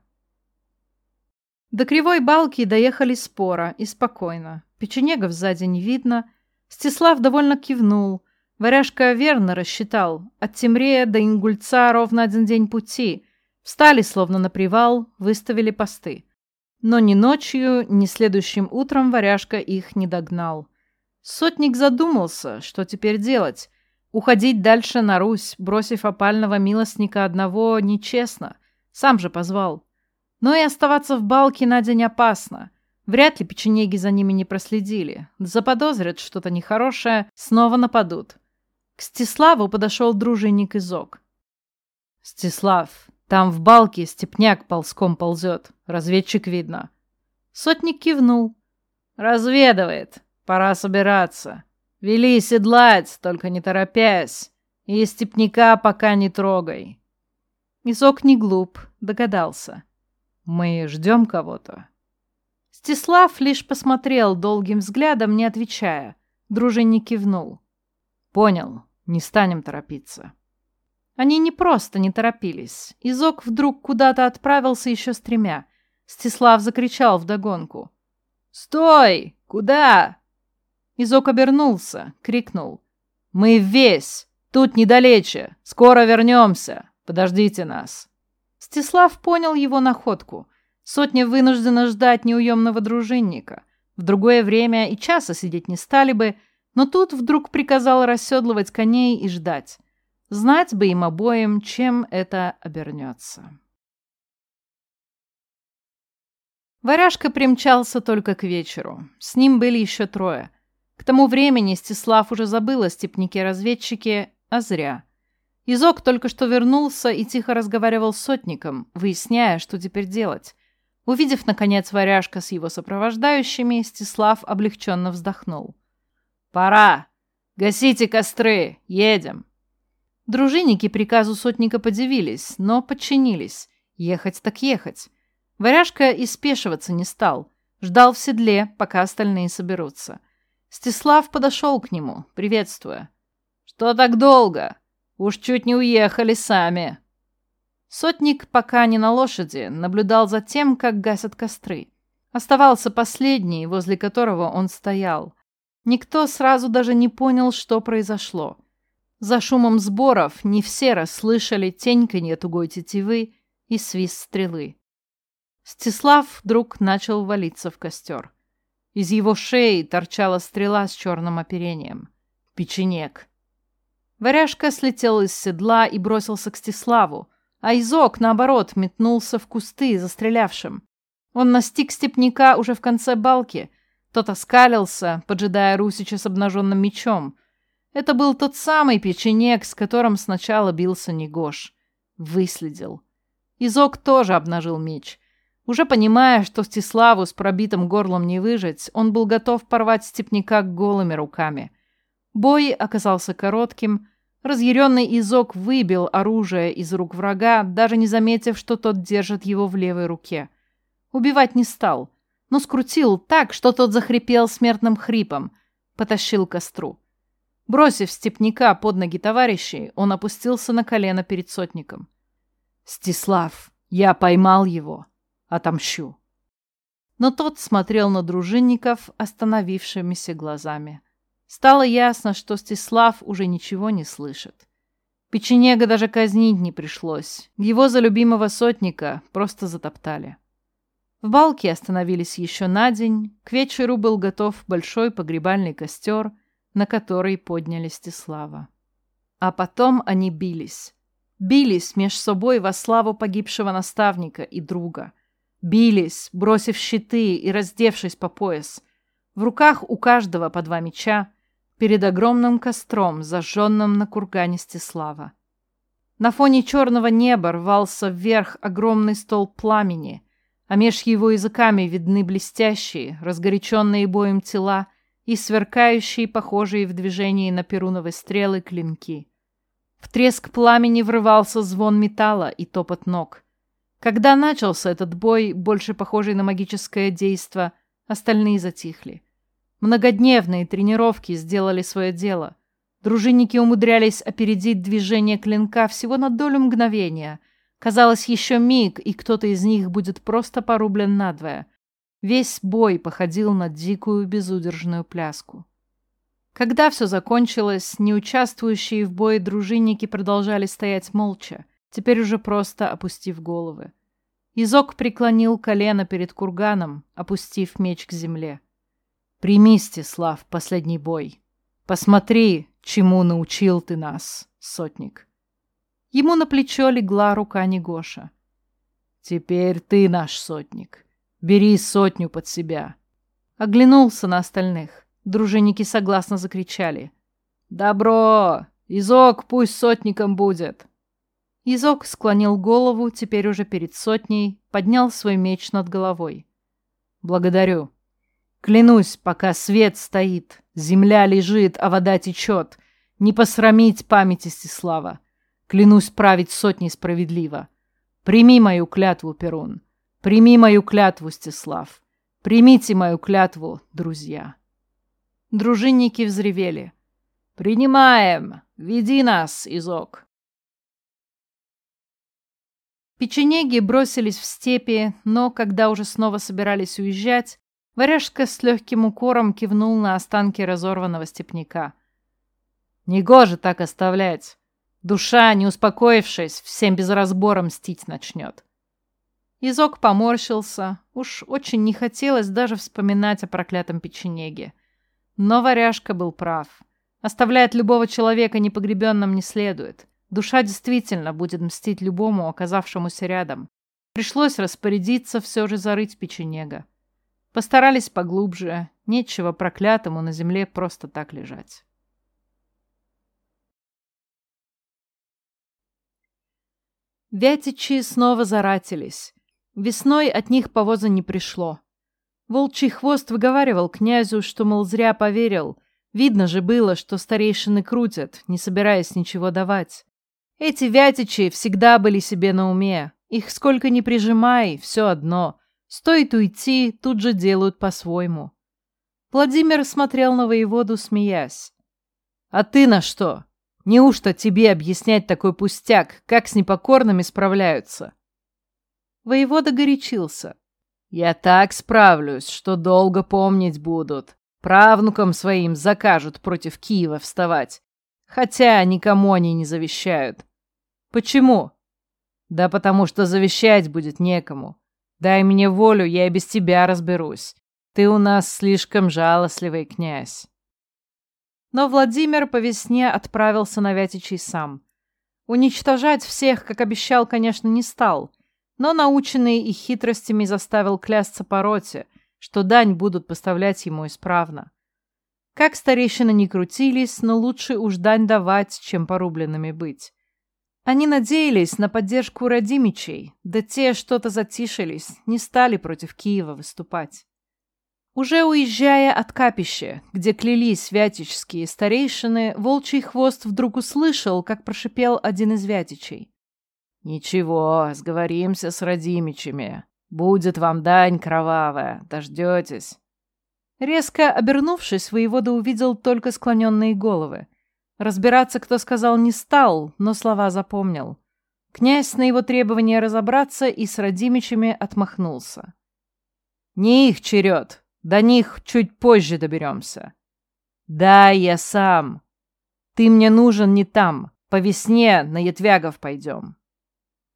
A: До кривой балки доехали спора и спокойно. Печенегов сзади не видно. Стислав довольно кивнул, Варяжка верно рассчитал. От Темрея до Ингульца ровно один день пути. Встали словно на привал, выставили посты. Но ни ночью, ни следующим утром Варяжка их не догнал. Сотник задумался, что теперь делать. Уходить дальше на Русь, бросив опального милостника одного, нечестно. Сам же позвал. Но и оставаться в балке на день опасно. Вряд ли печенеги за ними не проследили. Заподозрят что-то нехорошее, снова нападут. К Стиславу подошел дружинник Изок. «Стислав, там в балке степняк ползком ползет. Разведчик видно». Сотник кивнул. «Разведывает. Пора собираться. Вели седлать, только не торопясь. И степняка пока не трогай». Изок не глуп, догадался. «Мы ждем кого-то?» Стислав лишь посмотрел долгим взглядом, не отвечая. Дружинник кивнул. Понял, не станем торопиться. Они не просто не торопились. Изок вдруг куда-то отправился еще с тремя. Стислав закричал вдогонку. «Стой! Куда?» Изок обернулся, крикнул. «Мы весь! Тут недалече! Скоро вернемся! Подождите нас!» Стислав понял его находку. Сотня вынуждена ждать неуемного дружинника. В другое время и часа сидеть не стали бы, но тут вдруг приказал расседлывать коней и ждать. Знать бы им обоим, чем это обернется. Варяжка примчался только к вечеру. С ним были еще трое. К тому времени Стислав уже забыл о степнике-разведчике, а зря. Изок только что вернулся и тихо разговаривал с сотником, выясняя, что теперь делать. Увидев, наконец, варяжка с его сопровождающими, Стислав облегченно вздохнул. «Пора! Гасите костры! Едем!» Дружинники приказу сотника подивились, но подчинились. Ехать так ехать. Варяжка и спешиваться не стал. Ждал в седле, пока остальные соберутся. Стислав подошел к нему, приветствуя. «Что так долго? Уж чуть не уехали сами!» Сотник, пока не на лошади, наблюдал за тем, как гасят костры. Оставался последний, возле которого он стоял. Никто сразу даже не понял, что произошло. За шумом сборов не все расслышали теньканье тугой тетивы и свист стрелы. Стислав вдруг начал валиться в костер. Из его шеи торчала стрела с черным оперением. Печенек. Варяжка слетел из седла и бросился к Стиславу, а Изок, наоборот, метнулся в кусты, застрелявшим. Он настиг степняка уже в конце балки — тот оскалился, поджидая Русича с обнаженным мечом. Это был тот самый печенек, с которым сначала бился Негош. Выследил. Изок тоже обнажил меч. Уже понимая, что Стиславу с пробитым горлом не выжить, он был готов порвать степняка голыми руками. Бой оказался коротким. Разъяренный Изок выбил оружие из рук врага, даже не заметив, что тот держит его в левой руке. Убивать не стал, но скрутил так, что тот захрипел смертным хрипом, потащил к костру. Бросив степняка под ноги товарищей, он опустился на колено перед сотником. «Стислав, я поймал его!» Отомщу. Но тот смотрел на дружинников остановившимися глазами. Стало ясно, что Стислав уже ничего не слышит. Печенега даже казнить не пришлось. Его за любимого сотника просто затоптали. В балке остановились еще на день. К вечеру был готов большой погребальный костер, на который подняли Стислава. А потом они бились. Бились меж собой во славу погибшего наставника и друга – Бились, бросив щиты и раздевшись по пояс. В руках у каждого по два меча, перед огромным костром, зажженным на кургане Стислава. На фоне черного неба рвался вверх огромный столб пламени, а меж его языками видны блестящие, разгоряченные боем тела и сверкающие, похожие в движении на перуновые стрелы, клинки. В треск пламени врывался звон металла и топот ног. Когда начался этот бой, больше похожий на магическое действо, остальные затихли. Многодневные тренировки сделали свое дело. Дружинники умудрялись опередить движение клинка всего на долю мгновения. Казалось, еще миг, и кто-то из них будет просто порублен надвое. Весь бой походил на дикую безудержную пляску. Когда все закончилось, неучаствующие в бое дружинники продолжали стоять молча теперь уже просто опустив головы. Изок преклонил колено перед курганом, опустив меч к земле. «Прими, Стеслав, последний бой. Посмотри, чему научил ты нас, сотник». Ему на плечо легла рука Негоша. «Теперь ты наш сотник. Бери сотню под себя». Оглянулся на остальных. Дружинники согласно закричали. «Добро! Изок пусть сотником будет!» Изок склонил голову, теперь уже перед сотней, поднял свой меч над головой. «Благодарю. Клянусь, пока свет стоит, земля лежит, а вода течет, не посрамить памяти Стислава. Клянусь править сотней справедливо. Прими мою клятву, Перун. Прими мою клятву, Стислав. Примите мою клятву, друзья». Дружинники взревели. «Принимаем! Веди нас, Изок!» Печенеги бросились в степи, но, когда уже снова собирались уезжать, Варяжка с легким укором кивнул на останки разорванного степняка. «Негоже так оставлять. Душа, не успокоившись, всем без разбора мстить начнет». Изок поморщился. Уж очень не хотелось даже вспоминать о проклятом печенеге. Но Варяжка был прав. Оставлять любого человека непогребенным не следует. Душа действительно будет мстить любому, оказавшемуся рядом. Пришлось распорядиться все же зарыть печенега. Постарались поглубже, нечего проклятому на земле просто так лежать. Вятичи снова заратились. Весной от них повоза не пришло. Волчий хвост выговаривал князю, что, мол, зря поверил. Видно же было, что старейшины крутят, не собираясь ничего давать. Эти вятичи всегда были себе на уме. Их сколько ни прижимай, все одно. Стоит уйти, тут же делают по-своему. Владимир смотрел на воеводу, смеясь. «А ты на что? Неужто тебе объяснять такой пустяк, как с непокорными справляются?» Воевода горячился. «Я так справлюсь, что долго помнить будут. Правнукам своим закажут против Киева вставать. Хотя никому они не завещают. Почему? Да потому что завещать будет некому. Дай мне волю, я и без тебя разберусь. Ты у нас слишком жалостливый князь. Но Владимир по весне отправился на Вятичей сам. Уничтожать всех, как обещал, конечно, не стал, но наученный их хитростями заставил клясться по роте, что дань будут поставлять ему исправно. Как старейшины не крутились, но лучше уж дань давать, чем порубленными быть. Они надеялись на поддержку Радимичей, да те что-то затишились, не стали против Киева выступать. Уже уезжая от капища, где клялись вятические старейшины, волчий хвост вдруг услышал, как прошипел один из вятичей. «Ничего, сговоримся с Радимичами. Будет вам дань кровавая, дождетесь». Резко обернувшись, воевода увидел только склоненные головы. Разбираться, кто сказал, не стал, но слова запомнил. Князь на его требование разобраться и с Радимичами отмахнулся. «Не их черед. До них чуть позже доберемся». «Да, я сам. Ты мне нужен не там. По весне на Ятвягов пойдем».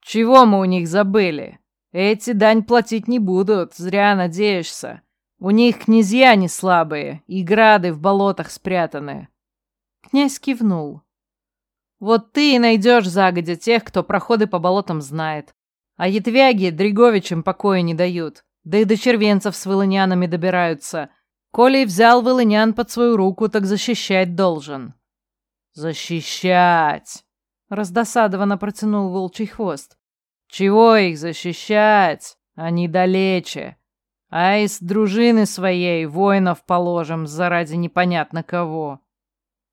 A: «Чего мы у них забыли? Эти дань платить не будут, зря надеешься. У них князья не слабые, и грады в болотах спрятаны. Князь кивнул. Вот ты и найдешь загодя тех, кто проходы по болотам знает. А ятвяги Дриговичам покоя не дают. Да и до червенцев с волынянами добираются. Коли взял волынян под свою руку, так защищать должен. Защищать! Раздосадованно протянул волчий хвост. Чего их защищать? Они далече. А из дружины своей воинов положим заради непонятно кого.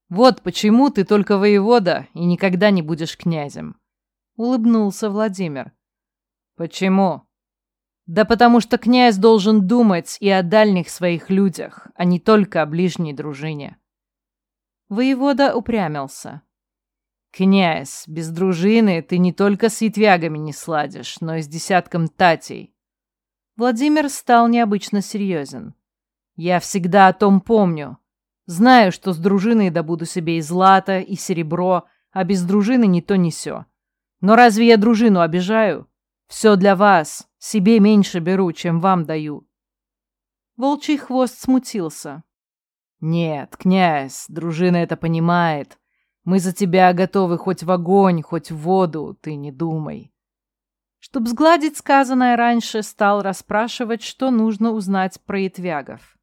A: Вот почему ты только воевода и никогда не будешь князем. Улыбнулся Владимир. Почему? Да потому что князь должен думать и о дальних своих людях, а не только о ближней дружине. Воевода упрямился. «Князь, без дружины ты не только с ятвягами не сладишь, но и с десятком татей». Владимир стал необычно серьезен. «Я всегда о том помню. Знаю, что с дружиной добуду себе и злато, и серебро, а без дружины ни то ни сё. Но разве я дружину обижаю? Все для вас, себе меньше беру, чем вам даю. Волчий хвост смутился. Нет, князь, дружина это понимает. Мы за тебя готовы хоть в огонь, хоть в воду, ты не думай. Чтоб сгладить сказанное раньше, стал расспрашивать, что нужно узнать про ятвягов.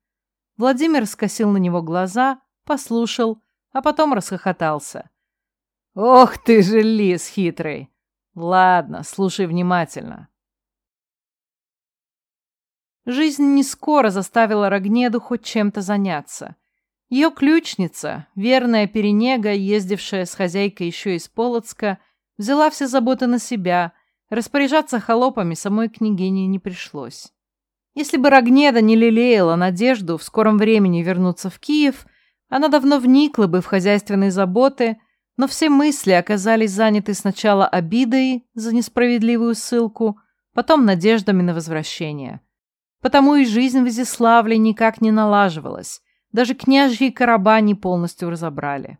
A: Владимир скосил на него глаза, послушал, а потом расхохотался. «Ох ты же лис хитрый! Ладно, слушай внимательно». Жизнь не скоро заставила Рогнеду хоть чем-то заняться. Ее ключница, верная перенега, ездившая с хозяйкой еще из Полоцка, взяла все заботы на себя, распоряжаться холопами самой княгине не пришлось. Если бы Рогнеда не лелеяла надежду в скором времени вернуться в Киев, она давно вникла бы в хозяйственные заботы, но все мысли оказались заняты сначала обидой за несправедливую ссылку, потом надеждами на возвращение. Потому и жизнь в Изяславле никак не налаживалась, даже княжьи короба не полностью разобрали.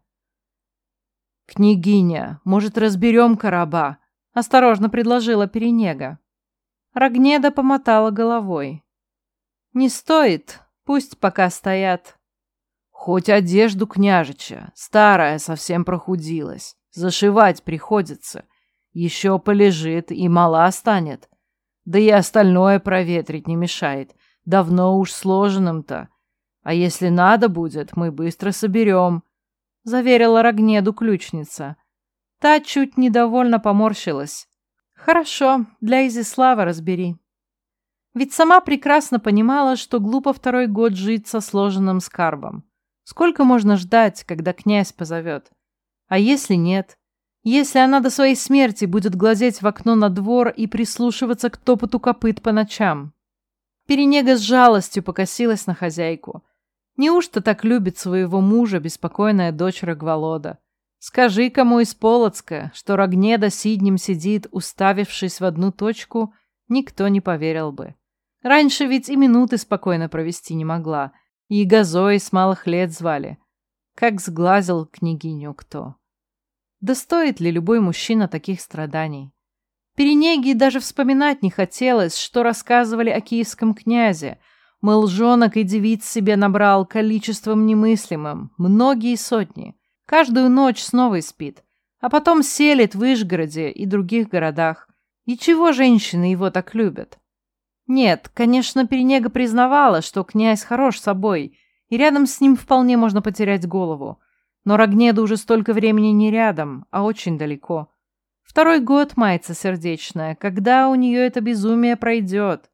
A: «Княгиня, может, разберем короба?» — осторожно предложила Перенега. Рогнеда помотала головой. «Не стоит, пусть пока стоят». «Хоть одежду княжича, старая совсем прохудилась, зашивать приходится. Еще полежит и мала станет. Да и остальное проветрить не мешает, давно уж сложенным-то. А если надо будет, мы быстро соберем», — заверила Рогнеду ключница. Та чуть недовольно поморщилась. Хорошо, для Изислава разбери. Ведь сама прекрасно понимала, что глупо второй год жить со сложенным скарбом. Сколько можно ждать, когда князь позовет? А если нет? Если она до своей смерти будет глазеть в окно на двор и прислушиваться к топоту копыт по ночам? Перенега с жалостью покосилась на хозяйку. Неужто так любит своего мужа беспокойная дочь Рогволода? Скажи кому из Полоцка, что Рогнеда сиднем сидит, уставившись в одну точку, никто не поверил бы. Раньше ведь и минуты спокойно провести не могла, и Газой с малых лет звали. Как сглазил княгиню кто. Да стоит ли любой мужчина таких страданий? Перенеги даже вспоминать не хотелось, что рассказывали о киевском князе. Мол, жонок и девиц себе набрал количеством немыслимым, многие сотни. Каждую ночь снова спит. А потом селит в Ижгороде и других городах. И чего женщины его так любят? Нет, конечно, Перенега признавала, что князь хорош собой, и рядом с ним вполне можно потерять голову. Но Рогнеда уже столько времени не рядом, а очень далеко. Второй год мается сердечная, когда у нее это безумие пройдет.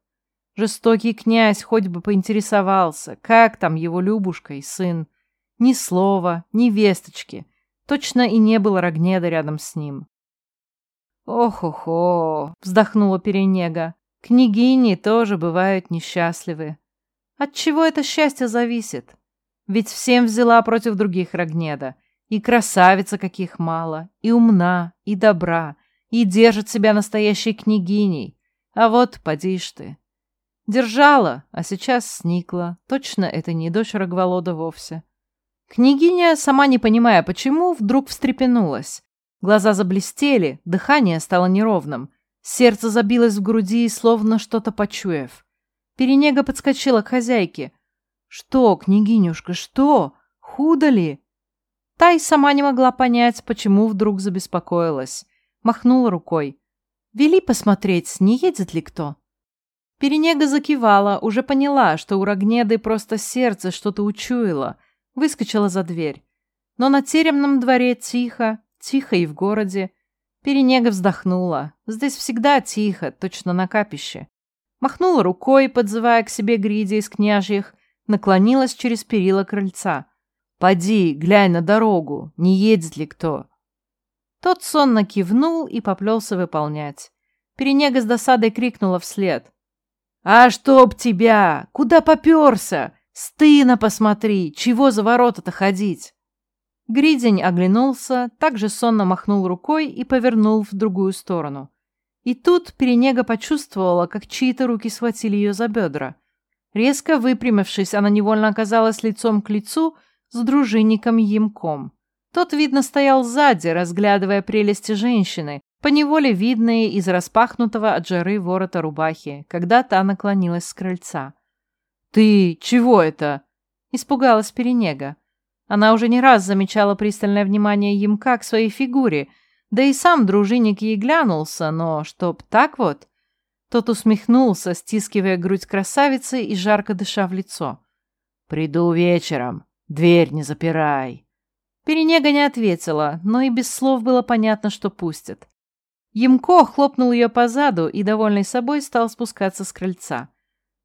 A: Жестокий князь хоть бы поинтересовался, как там его Любушка и сын. Ни слова, ни весточки. Точно и не было Рогнеда рядом с ним. «Ох-охо!» — вздохнула Перенега. «Княгини тоже бывают несчастливы. От чего это счастье зависит? Ведь всем взяла против других Рогнеда. И красавица каких мало, и умна, и добра, и держит себя настоящей княгиней. А вот, поди ж ты, Держала, а сейчас сникла. Точно это не дочь Рогволода вовсе. Княгиня, сама не понимая почему, вдруг встрепенулась. Глаза заблестели, дыхание стало неровным. Сердце забилось в груди, словно что-то почуяв. Перенега подскочила к хозяйке. «Что, княгинюшка, что? Худо ли?» Та и сама не могла понять, почему вдруг забеспокоилась. Махнула рукой. «Вели посмотреть, не едет ли кто?» Перенега закивала, уже поняла, что у Рогнеды просто сердце что-то учуяло. Выскочила за дверь. Но на теремном дворе тихо, тихо и в городе. Перенега вздохнула. Здесь всегда тихо, точно на капище. Махнула рукой, подзывая к себе Гриди из княжьих, наклонилась через перила крыльца. «Поди, глянь на дорогу, не едет ли кто?» Тот сонно кивнул и поплелся выполнять. Перенега с досадой крикнула вслед. «А чтоб тебя! Куда попёрся? Стыно посмотри! Чего за ворота-то ходить?» Гридень оглянулся, также сонно махнул рукой и повернул в другую сторону. И тут Перенега почувствовала, как чьи-то руки схватили ее за бедра. Резко выпрямившись, она невольно оказалась лицом к лицу с дружинником Емком. Тот, видно, стоял сзади, разглядывая прелести женщины, поневоле видные из распахнутого от жары ворота рубахи, когда та наклонилась с крыльца. «Ты чего это?» — испугалась Перенега. Она уже не раз замечала пристальное внимание Емка к своей фигуре, да и сам дружинник ей глянулся, но чтоб так вот... Тот усмехнулся, стискивая грудь красавицы и жарко дыша в лицо. «Приду вечером. Дверь не запирай». Перенега не ответила, но и без слов было понятно, что пустят. Емко хлопнул ее по заду и, довольный собой, стал спускаться с крыльца.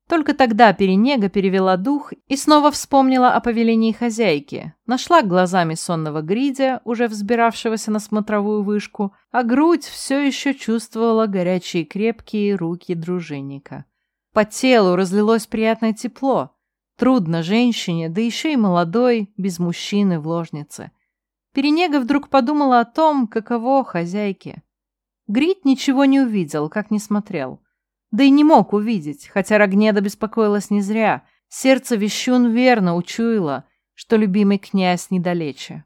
A: Только тогда Перенега перевела дух и снова вспомнила о повелении хозяйки. Нашла глазами сонного гридя, уже взбиравшегося на смотровую вышку, а грудь все еще чувствовала горячие крепкие руки дружинника. По телу разлилось приятное тепло. Трудно женщине, да еще и молодой, без мужчины в ложнице. Перенега вдруг подумала о том, каково хозяйке. Грит ничего не увидел, как не смотрел. Да и не мог увидеть, хотя Рогнеда беспокоилась не зря. Сердце вещун верно учуяло, что любимый князь недалече.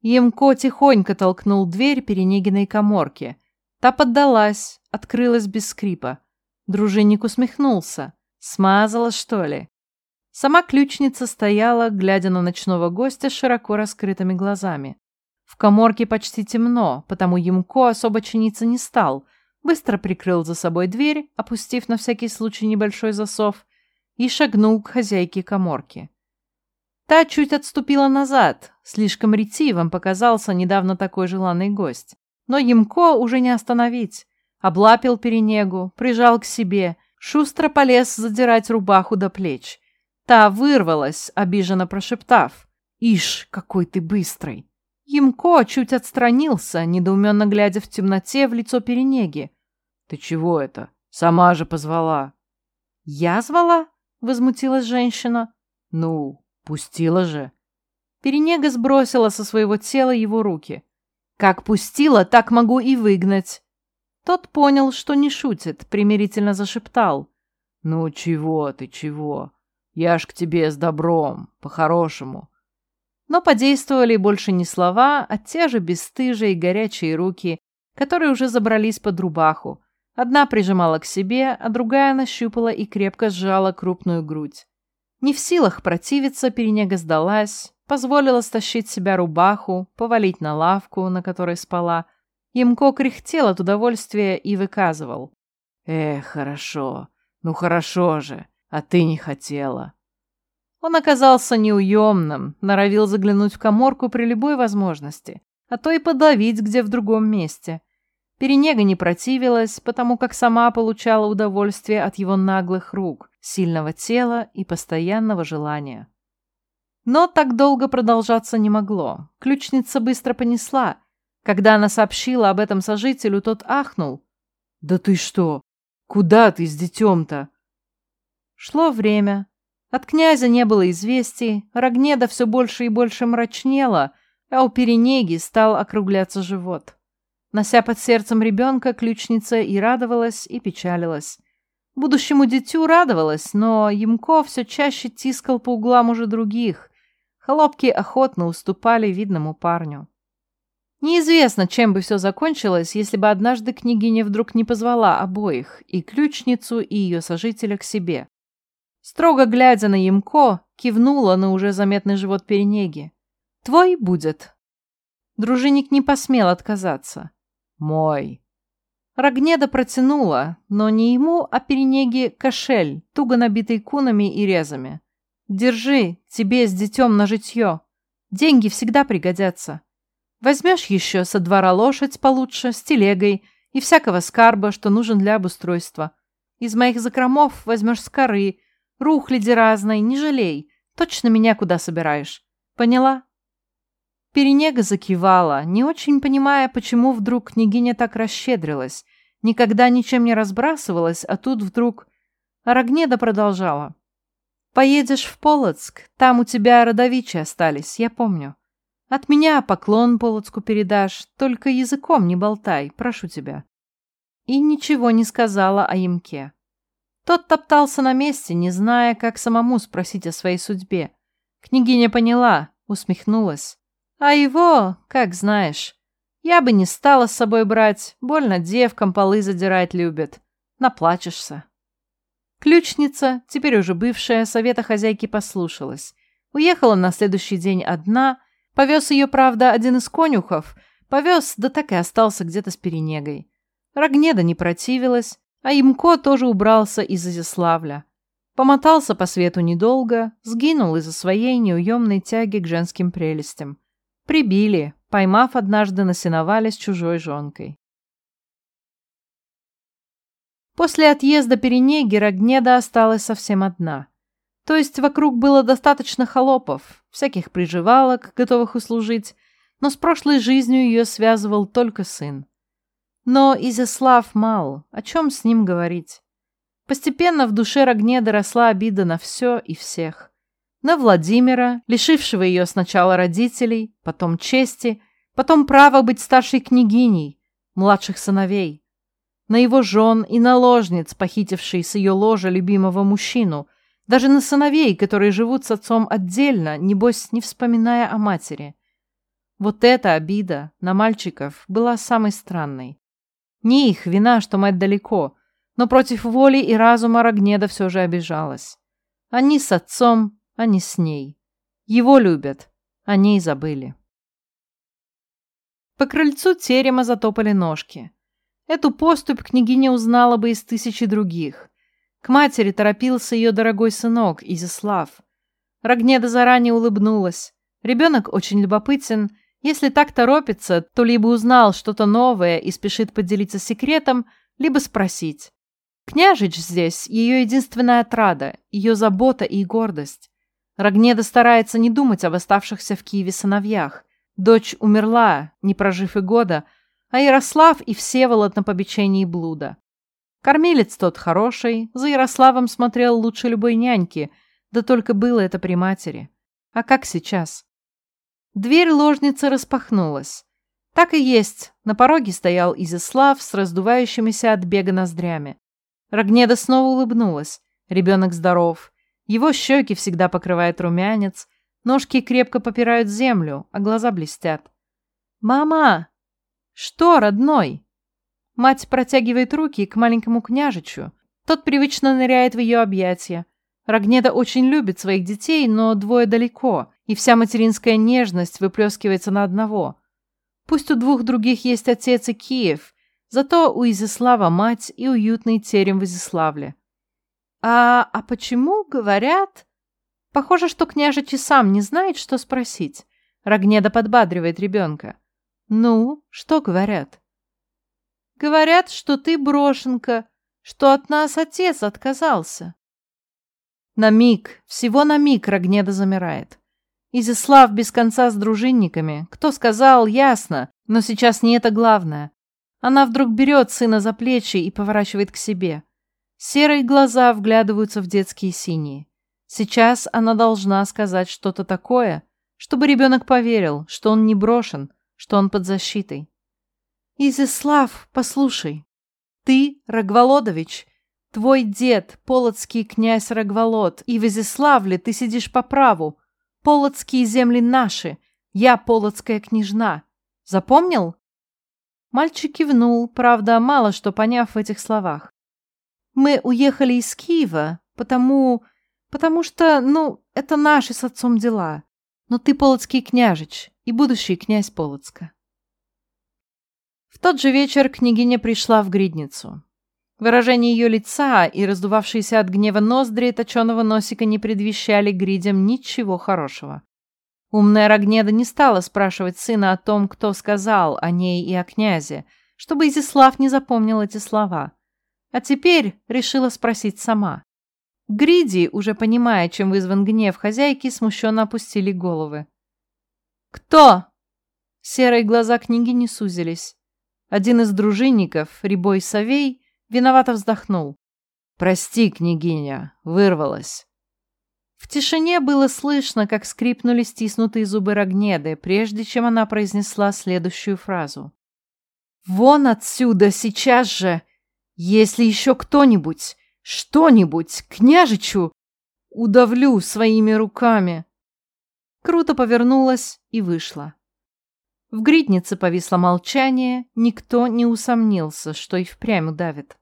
A: Емко тихонько толкнул дверь Перенегиной коморки. Та поддалась, открылась без скрипа. Дружинник усмехнулся. Смазала, что ли? Сама ключница стояла, глядя на ночного гостя широко раскрытыми глазами. В коморке почти темно, потому Емко особо чиниться не стал. Быстро прикрыл за собой дверь, опустив на всякий случай небольшой засов, и шагнул к хозяйке коморки. Та чуть отступила назад, слишком ретивым показался недавно такой желанный гость. Но Емко уже не остановить. Облапил перенегу, прижал к себе, шустро полез задирать рубаху до плеч. Та вырвалась, обиженно прошептав. «Ишь, какой ты быстрый!» Емко чуть отстранился, недоуменно глядя в темноте в лицо Перенеги. «Ты чего это? Сама же позвала». «Я звала?» — возмутилась женщина. «Ну, пустила же». Перенега сбросила со своего тела его руки. «Как пустила, так могу и выгнать». Тот понял, что не шутит, примирительно зашептал. «Ну чего ты, чего? Я ж к тебе с добром, по-хорошему. Но подействовали больше не слова, а те же бесстыжие горячие руки, которые уже забрались под рубаху. Одна прижимала к себе, а другая нащупала и крепко сжала крупную грудь. Не в силах противиться, Перенега сдалась, позволила стащить себя рубаху, повалить на лавку, на которой спала. Емко кряхтел от удовольствия и выказывал. «Эх, хорошо, ну хорошо же, а ты не хотела». Он оказался неуемным, норовил заглянуть в коморку при любой возможности. а то и подловить где в другом месте. Перенега не противилась, потому как сама получала удовольствие от его наглых рук, сильного тела и постоянного желания. Но так долго продолжаться не могло. Ключница быстро понесла. Когда она сообщила об этом сожителю, тот ахнул. «Да ты что? Куда ты с детем-то?» Шло время. От князя не было известий, Рогнеда все больше и больше мрачнела, а у Перенеги стал округляться живот. Нося под сердцем ребенка, ключница и радовалась, и печалилась. Будущему дитю радовалась, но Ямко все чаще тискал по углам уже других. Холопки охотно уступали видному парню. Неизвестно, чем бы все закончилось, если бы однажды княгиня вдруг не позвала обоих, и ключницу, и ее сожителя к себе. Строго глядя на Ямко, кивнула на уже заметный живот перенеги. «Твой будет». Дружинник не посмел отказаться. «Мой». Рогнеда протянула, но не ему, а перенеги кошель, туго набитый кунами и резами. «Держи, тебе с детем на житье. Деньги всегда пригодятся. Возьмешь еще со двора лошадь получше, с телегой и всякого скарба, что нужен для обустройства. Из моих закромов возьмешь скоры, рухляди разной, не жалей. Точно меня куда собираешь. Поняла?» Перенега закивала, не очень понимая, почему вдруг княгиня так расщедрилась. Никогда ничем не разбрасывалась, а тут вдруг... Рогнеда продолжала. «Поедешь в Полоцк, там у тебя родовичи остались, я помню. От меня поклон Полоцку передашь, только языком не болтай, прошу тебя». И ничего не сказала о Ямке. Тот топтался на месте, не зная, как самому спросить о своей судьбе. Княгиня поняла, усмехнулась. А его, как знаешь, я бы не стала с собой брать, больно девкам полы задирать любят. Наплачешься. Ключница, теперь уже бывшая, совета хозяйки послушалась. Уехала на следующий день одна, повез ее, правда, один из конюхов, повез, да так и остался где-то с перенегой. Рогнеда не противилась, а Имко тоже убрался из Изяславля. Помотался по свету недолго, сгинул из-за своей неуемной тяги к женским прелестям. Прибили, поймав однажды на сеновале с чужой жонкой. После отъезда Перенеги Рогнеда осталась совсем одна. То есть вокруг было достаточно холопов, всяких приживалок, готовых услужить, но с прошлой жизнью ее связывал только сын. Но Изяслав мал, о чем с ним говорить? Постепенно в душе Рогнеды росла обида на все и всех на Владимира, лишившего ее сначала родителей, потом чести, потом права быть старшей княгиней, младших сыновей, на его жен и наложниц, похитившей с ее ложа любимого мужчину, даже на сыновей, которые живут с отцом отдельно, небось не вспоминая о матери. Вот эта обида на мальчиков была самой странной. Не их вина, что мать далеко, но против воли и разума Рогнеда все же обижалась. Они с отцом не с ней. Его любят, о ней забыли. По крыльцу терема затопали ножки. Эту поступь княгиня узнала бы из тысячи других. К матери торопился ее дорогой сынок, Изяслав. Рогнеда заранее улыбнулась. Ребенок очень любопытен. Если так торопится, то либо узнал что-то новое и спешит поделиться секретом, либо спросить. Княжич здесь — ее единственная отрада, ее забота и гордость. Рогнеда старается не думать об оставшихся в Киеве сыновьях. Дочь умерла, не прожив и года, а Ярослав и Всеволод на побечении блуда. Кормилец тот хороший, за Ярославом смотрел лучше любой няньки, да только было это при матери. А как сейчас? Дверь ложницы распахнулась. Так и есть, на пороге стоял Изяслав с раздувающимися от бега ноздрями. Рогнеда снова улыбнулась. Ребенок здоров. Его щеки всегда покрывает румянец, ножки крепко попирают землю, а глаза блестят. «Мама!» «Что, родной?» Мать протягивает руки к маленькому княжичу. Тот привычно ныряет в ее объятия. Рогнеда очень любит своих детей, но двое далеко, и вся материнская нежность выплескивается на одного. Пусть у двух других есть отец и Киев, зато у Изяслава мать и уютный терем в Изяславле. «А, а почему, говорят...» Похоже, что княжич и сам не знает, что спросить. Рогнеда подбадривает ребенка. Ну, что говорят? Говорят, что ты брошенка, что от нас отец отказался. На миг, всего на миг Рогнеда замирает. Изяслав без конца с дружинниками. Кто сказал, ясно, но сейчас не это главное. Она вдруг берет сына за плечи и поворачивает к себе. Серые глаза вглядываются в детские синие. Сейчас она должна сказать что-то такое, чтобы ребенок поверил, что он не брошен, что он под защитой. «Изяслав, послушай, ты, Рогволодович, твой дед, полоцкий князь Рогволод, и в Изяславле ты сидишь по праву. Полоцкие земли наши, я полоцкая княжна. Запомнил?» Мальчик кивнул, правда, мало что поняв в этих словах. «Мы уехали из Киева, потому... потому что, ну, это наши с отцом дела. Но ты полоцкий княжич и будущий князь Полоцка». В тот же вечер княгиня пришла в гридницу. Выражение ее лица и раздувавшиеся от гнева ноздри точеного носика не предвещали гридям ничего хорошего. Умная Рогнеда не стала спрашивать сына о том, кто сказал о ней и о князе, чтобы Изяслав не запомнил эти слова. А теперь решила спросить сама. Гриди, уже понимая, чем вызван гнев хозяйки, смущенно опустили головы. «Кто?» Серые глаза книги не сузились. Один из дружинников, Рябой Савей, виновато вздохнул. «Прости, княгиня, вырвалась». В тишине было слышно, как скрипнули стиснутые зубы Рогнеды, прежде чем она произнесла следующую фразу. «Вон отсюда, сейчас же! Если еще кто-нибудь, что-нибудь, княжичу, удавлю своими руками!» Круто повернулась и вышла. В гриднице повисло молчание, никто не усомнился, что и впрямь удавит.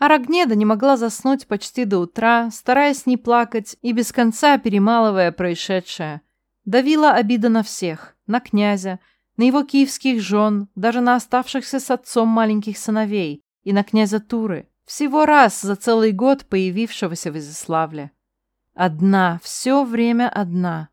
A: Арагнеда не могла заснуть почти до утра, стараясь не плакать и без конца перемалывая происшедшее. Давила обида на всех, на князя, на его киевских жен, даже на оставшихся с отцом маленьких сыновей и на князя Туры, всего раз за целый год появившегося в Изяславле. Одна, все время одна.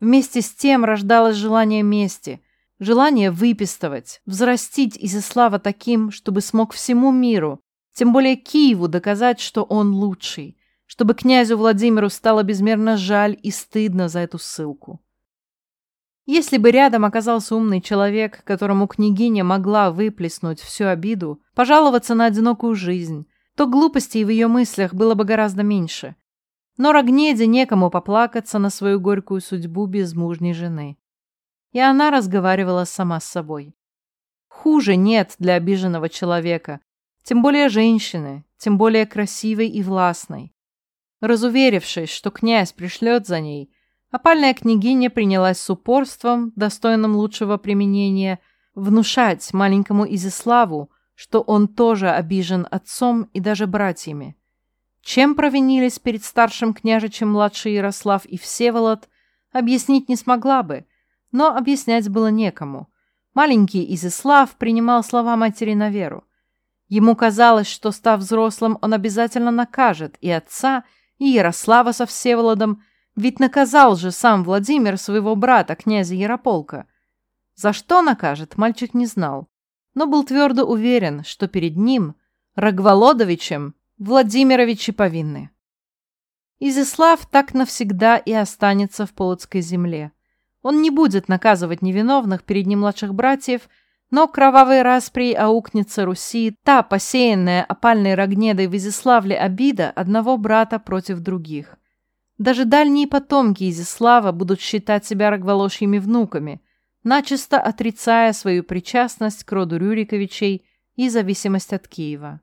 A: Вместе с тем рождалось желание мести, желание выпистывать, взрастить Изяслава таким, чтобы смог всему миру, тем более Киеву доказать, что он лучший, чтобы князю Владимиру стало безмерно жаль и стыдно за эту ссылку. Если бы рядом оказался умный человек, которому княгиня могла выплеснуть всю обиду, пожаловаться на одинокую жизнь, то глупостей в ее мыслях было бы гораздо меньше. Но Рогнеде некому поплакаться на свою горькую судьбу безмужней жены. И она разговаривала сама с собой. Хуже нет для обиженного человека, тем более женщины, тем более красивой и властной. Разуверившись, что князь пришлет за ней, опальная княгиня принялась с упорством, достойным лучшего применения, внушать маленькому Изиславу, что он тоже обижен отцом и даже братьями. Чем провинились перед старшим княжичем младший Ярослав и Всеволод, объяснить не смогла бы, но объяснять было некому. Маленький Изислав принимал слова матери на веру. Ему казалось, что, став взрослым, он обязательно накажет и отца, и Ярослава со Всеволодом, ведь наказал же сам Владимир своего брата, князя Ярополка. За что накажет, мальчик не знал, но был твердо уверен, что перед ним, Рогволодовичем, Владимировичи повинны. Изяслав так навсегда и останется в Полоцкой земле. Он не будет наказывать невиновных перед ним младших братьев, но кровавой распри аукнется Руси, та посеянная опальной Рогнедой в Изяславле обида одного брата против других. Даже дальние потомки Изяслава будут считать себя рогволошьими внуками, начисто отрицая свою причастность к роду Рюриковичей и зависимость от Киева.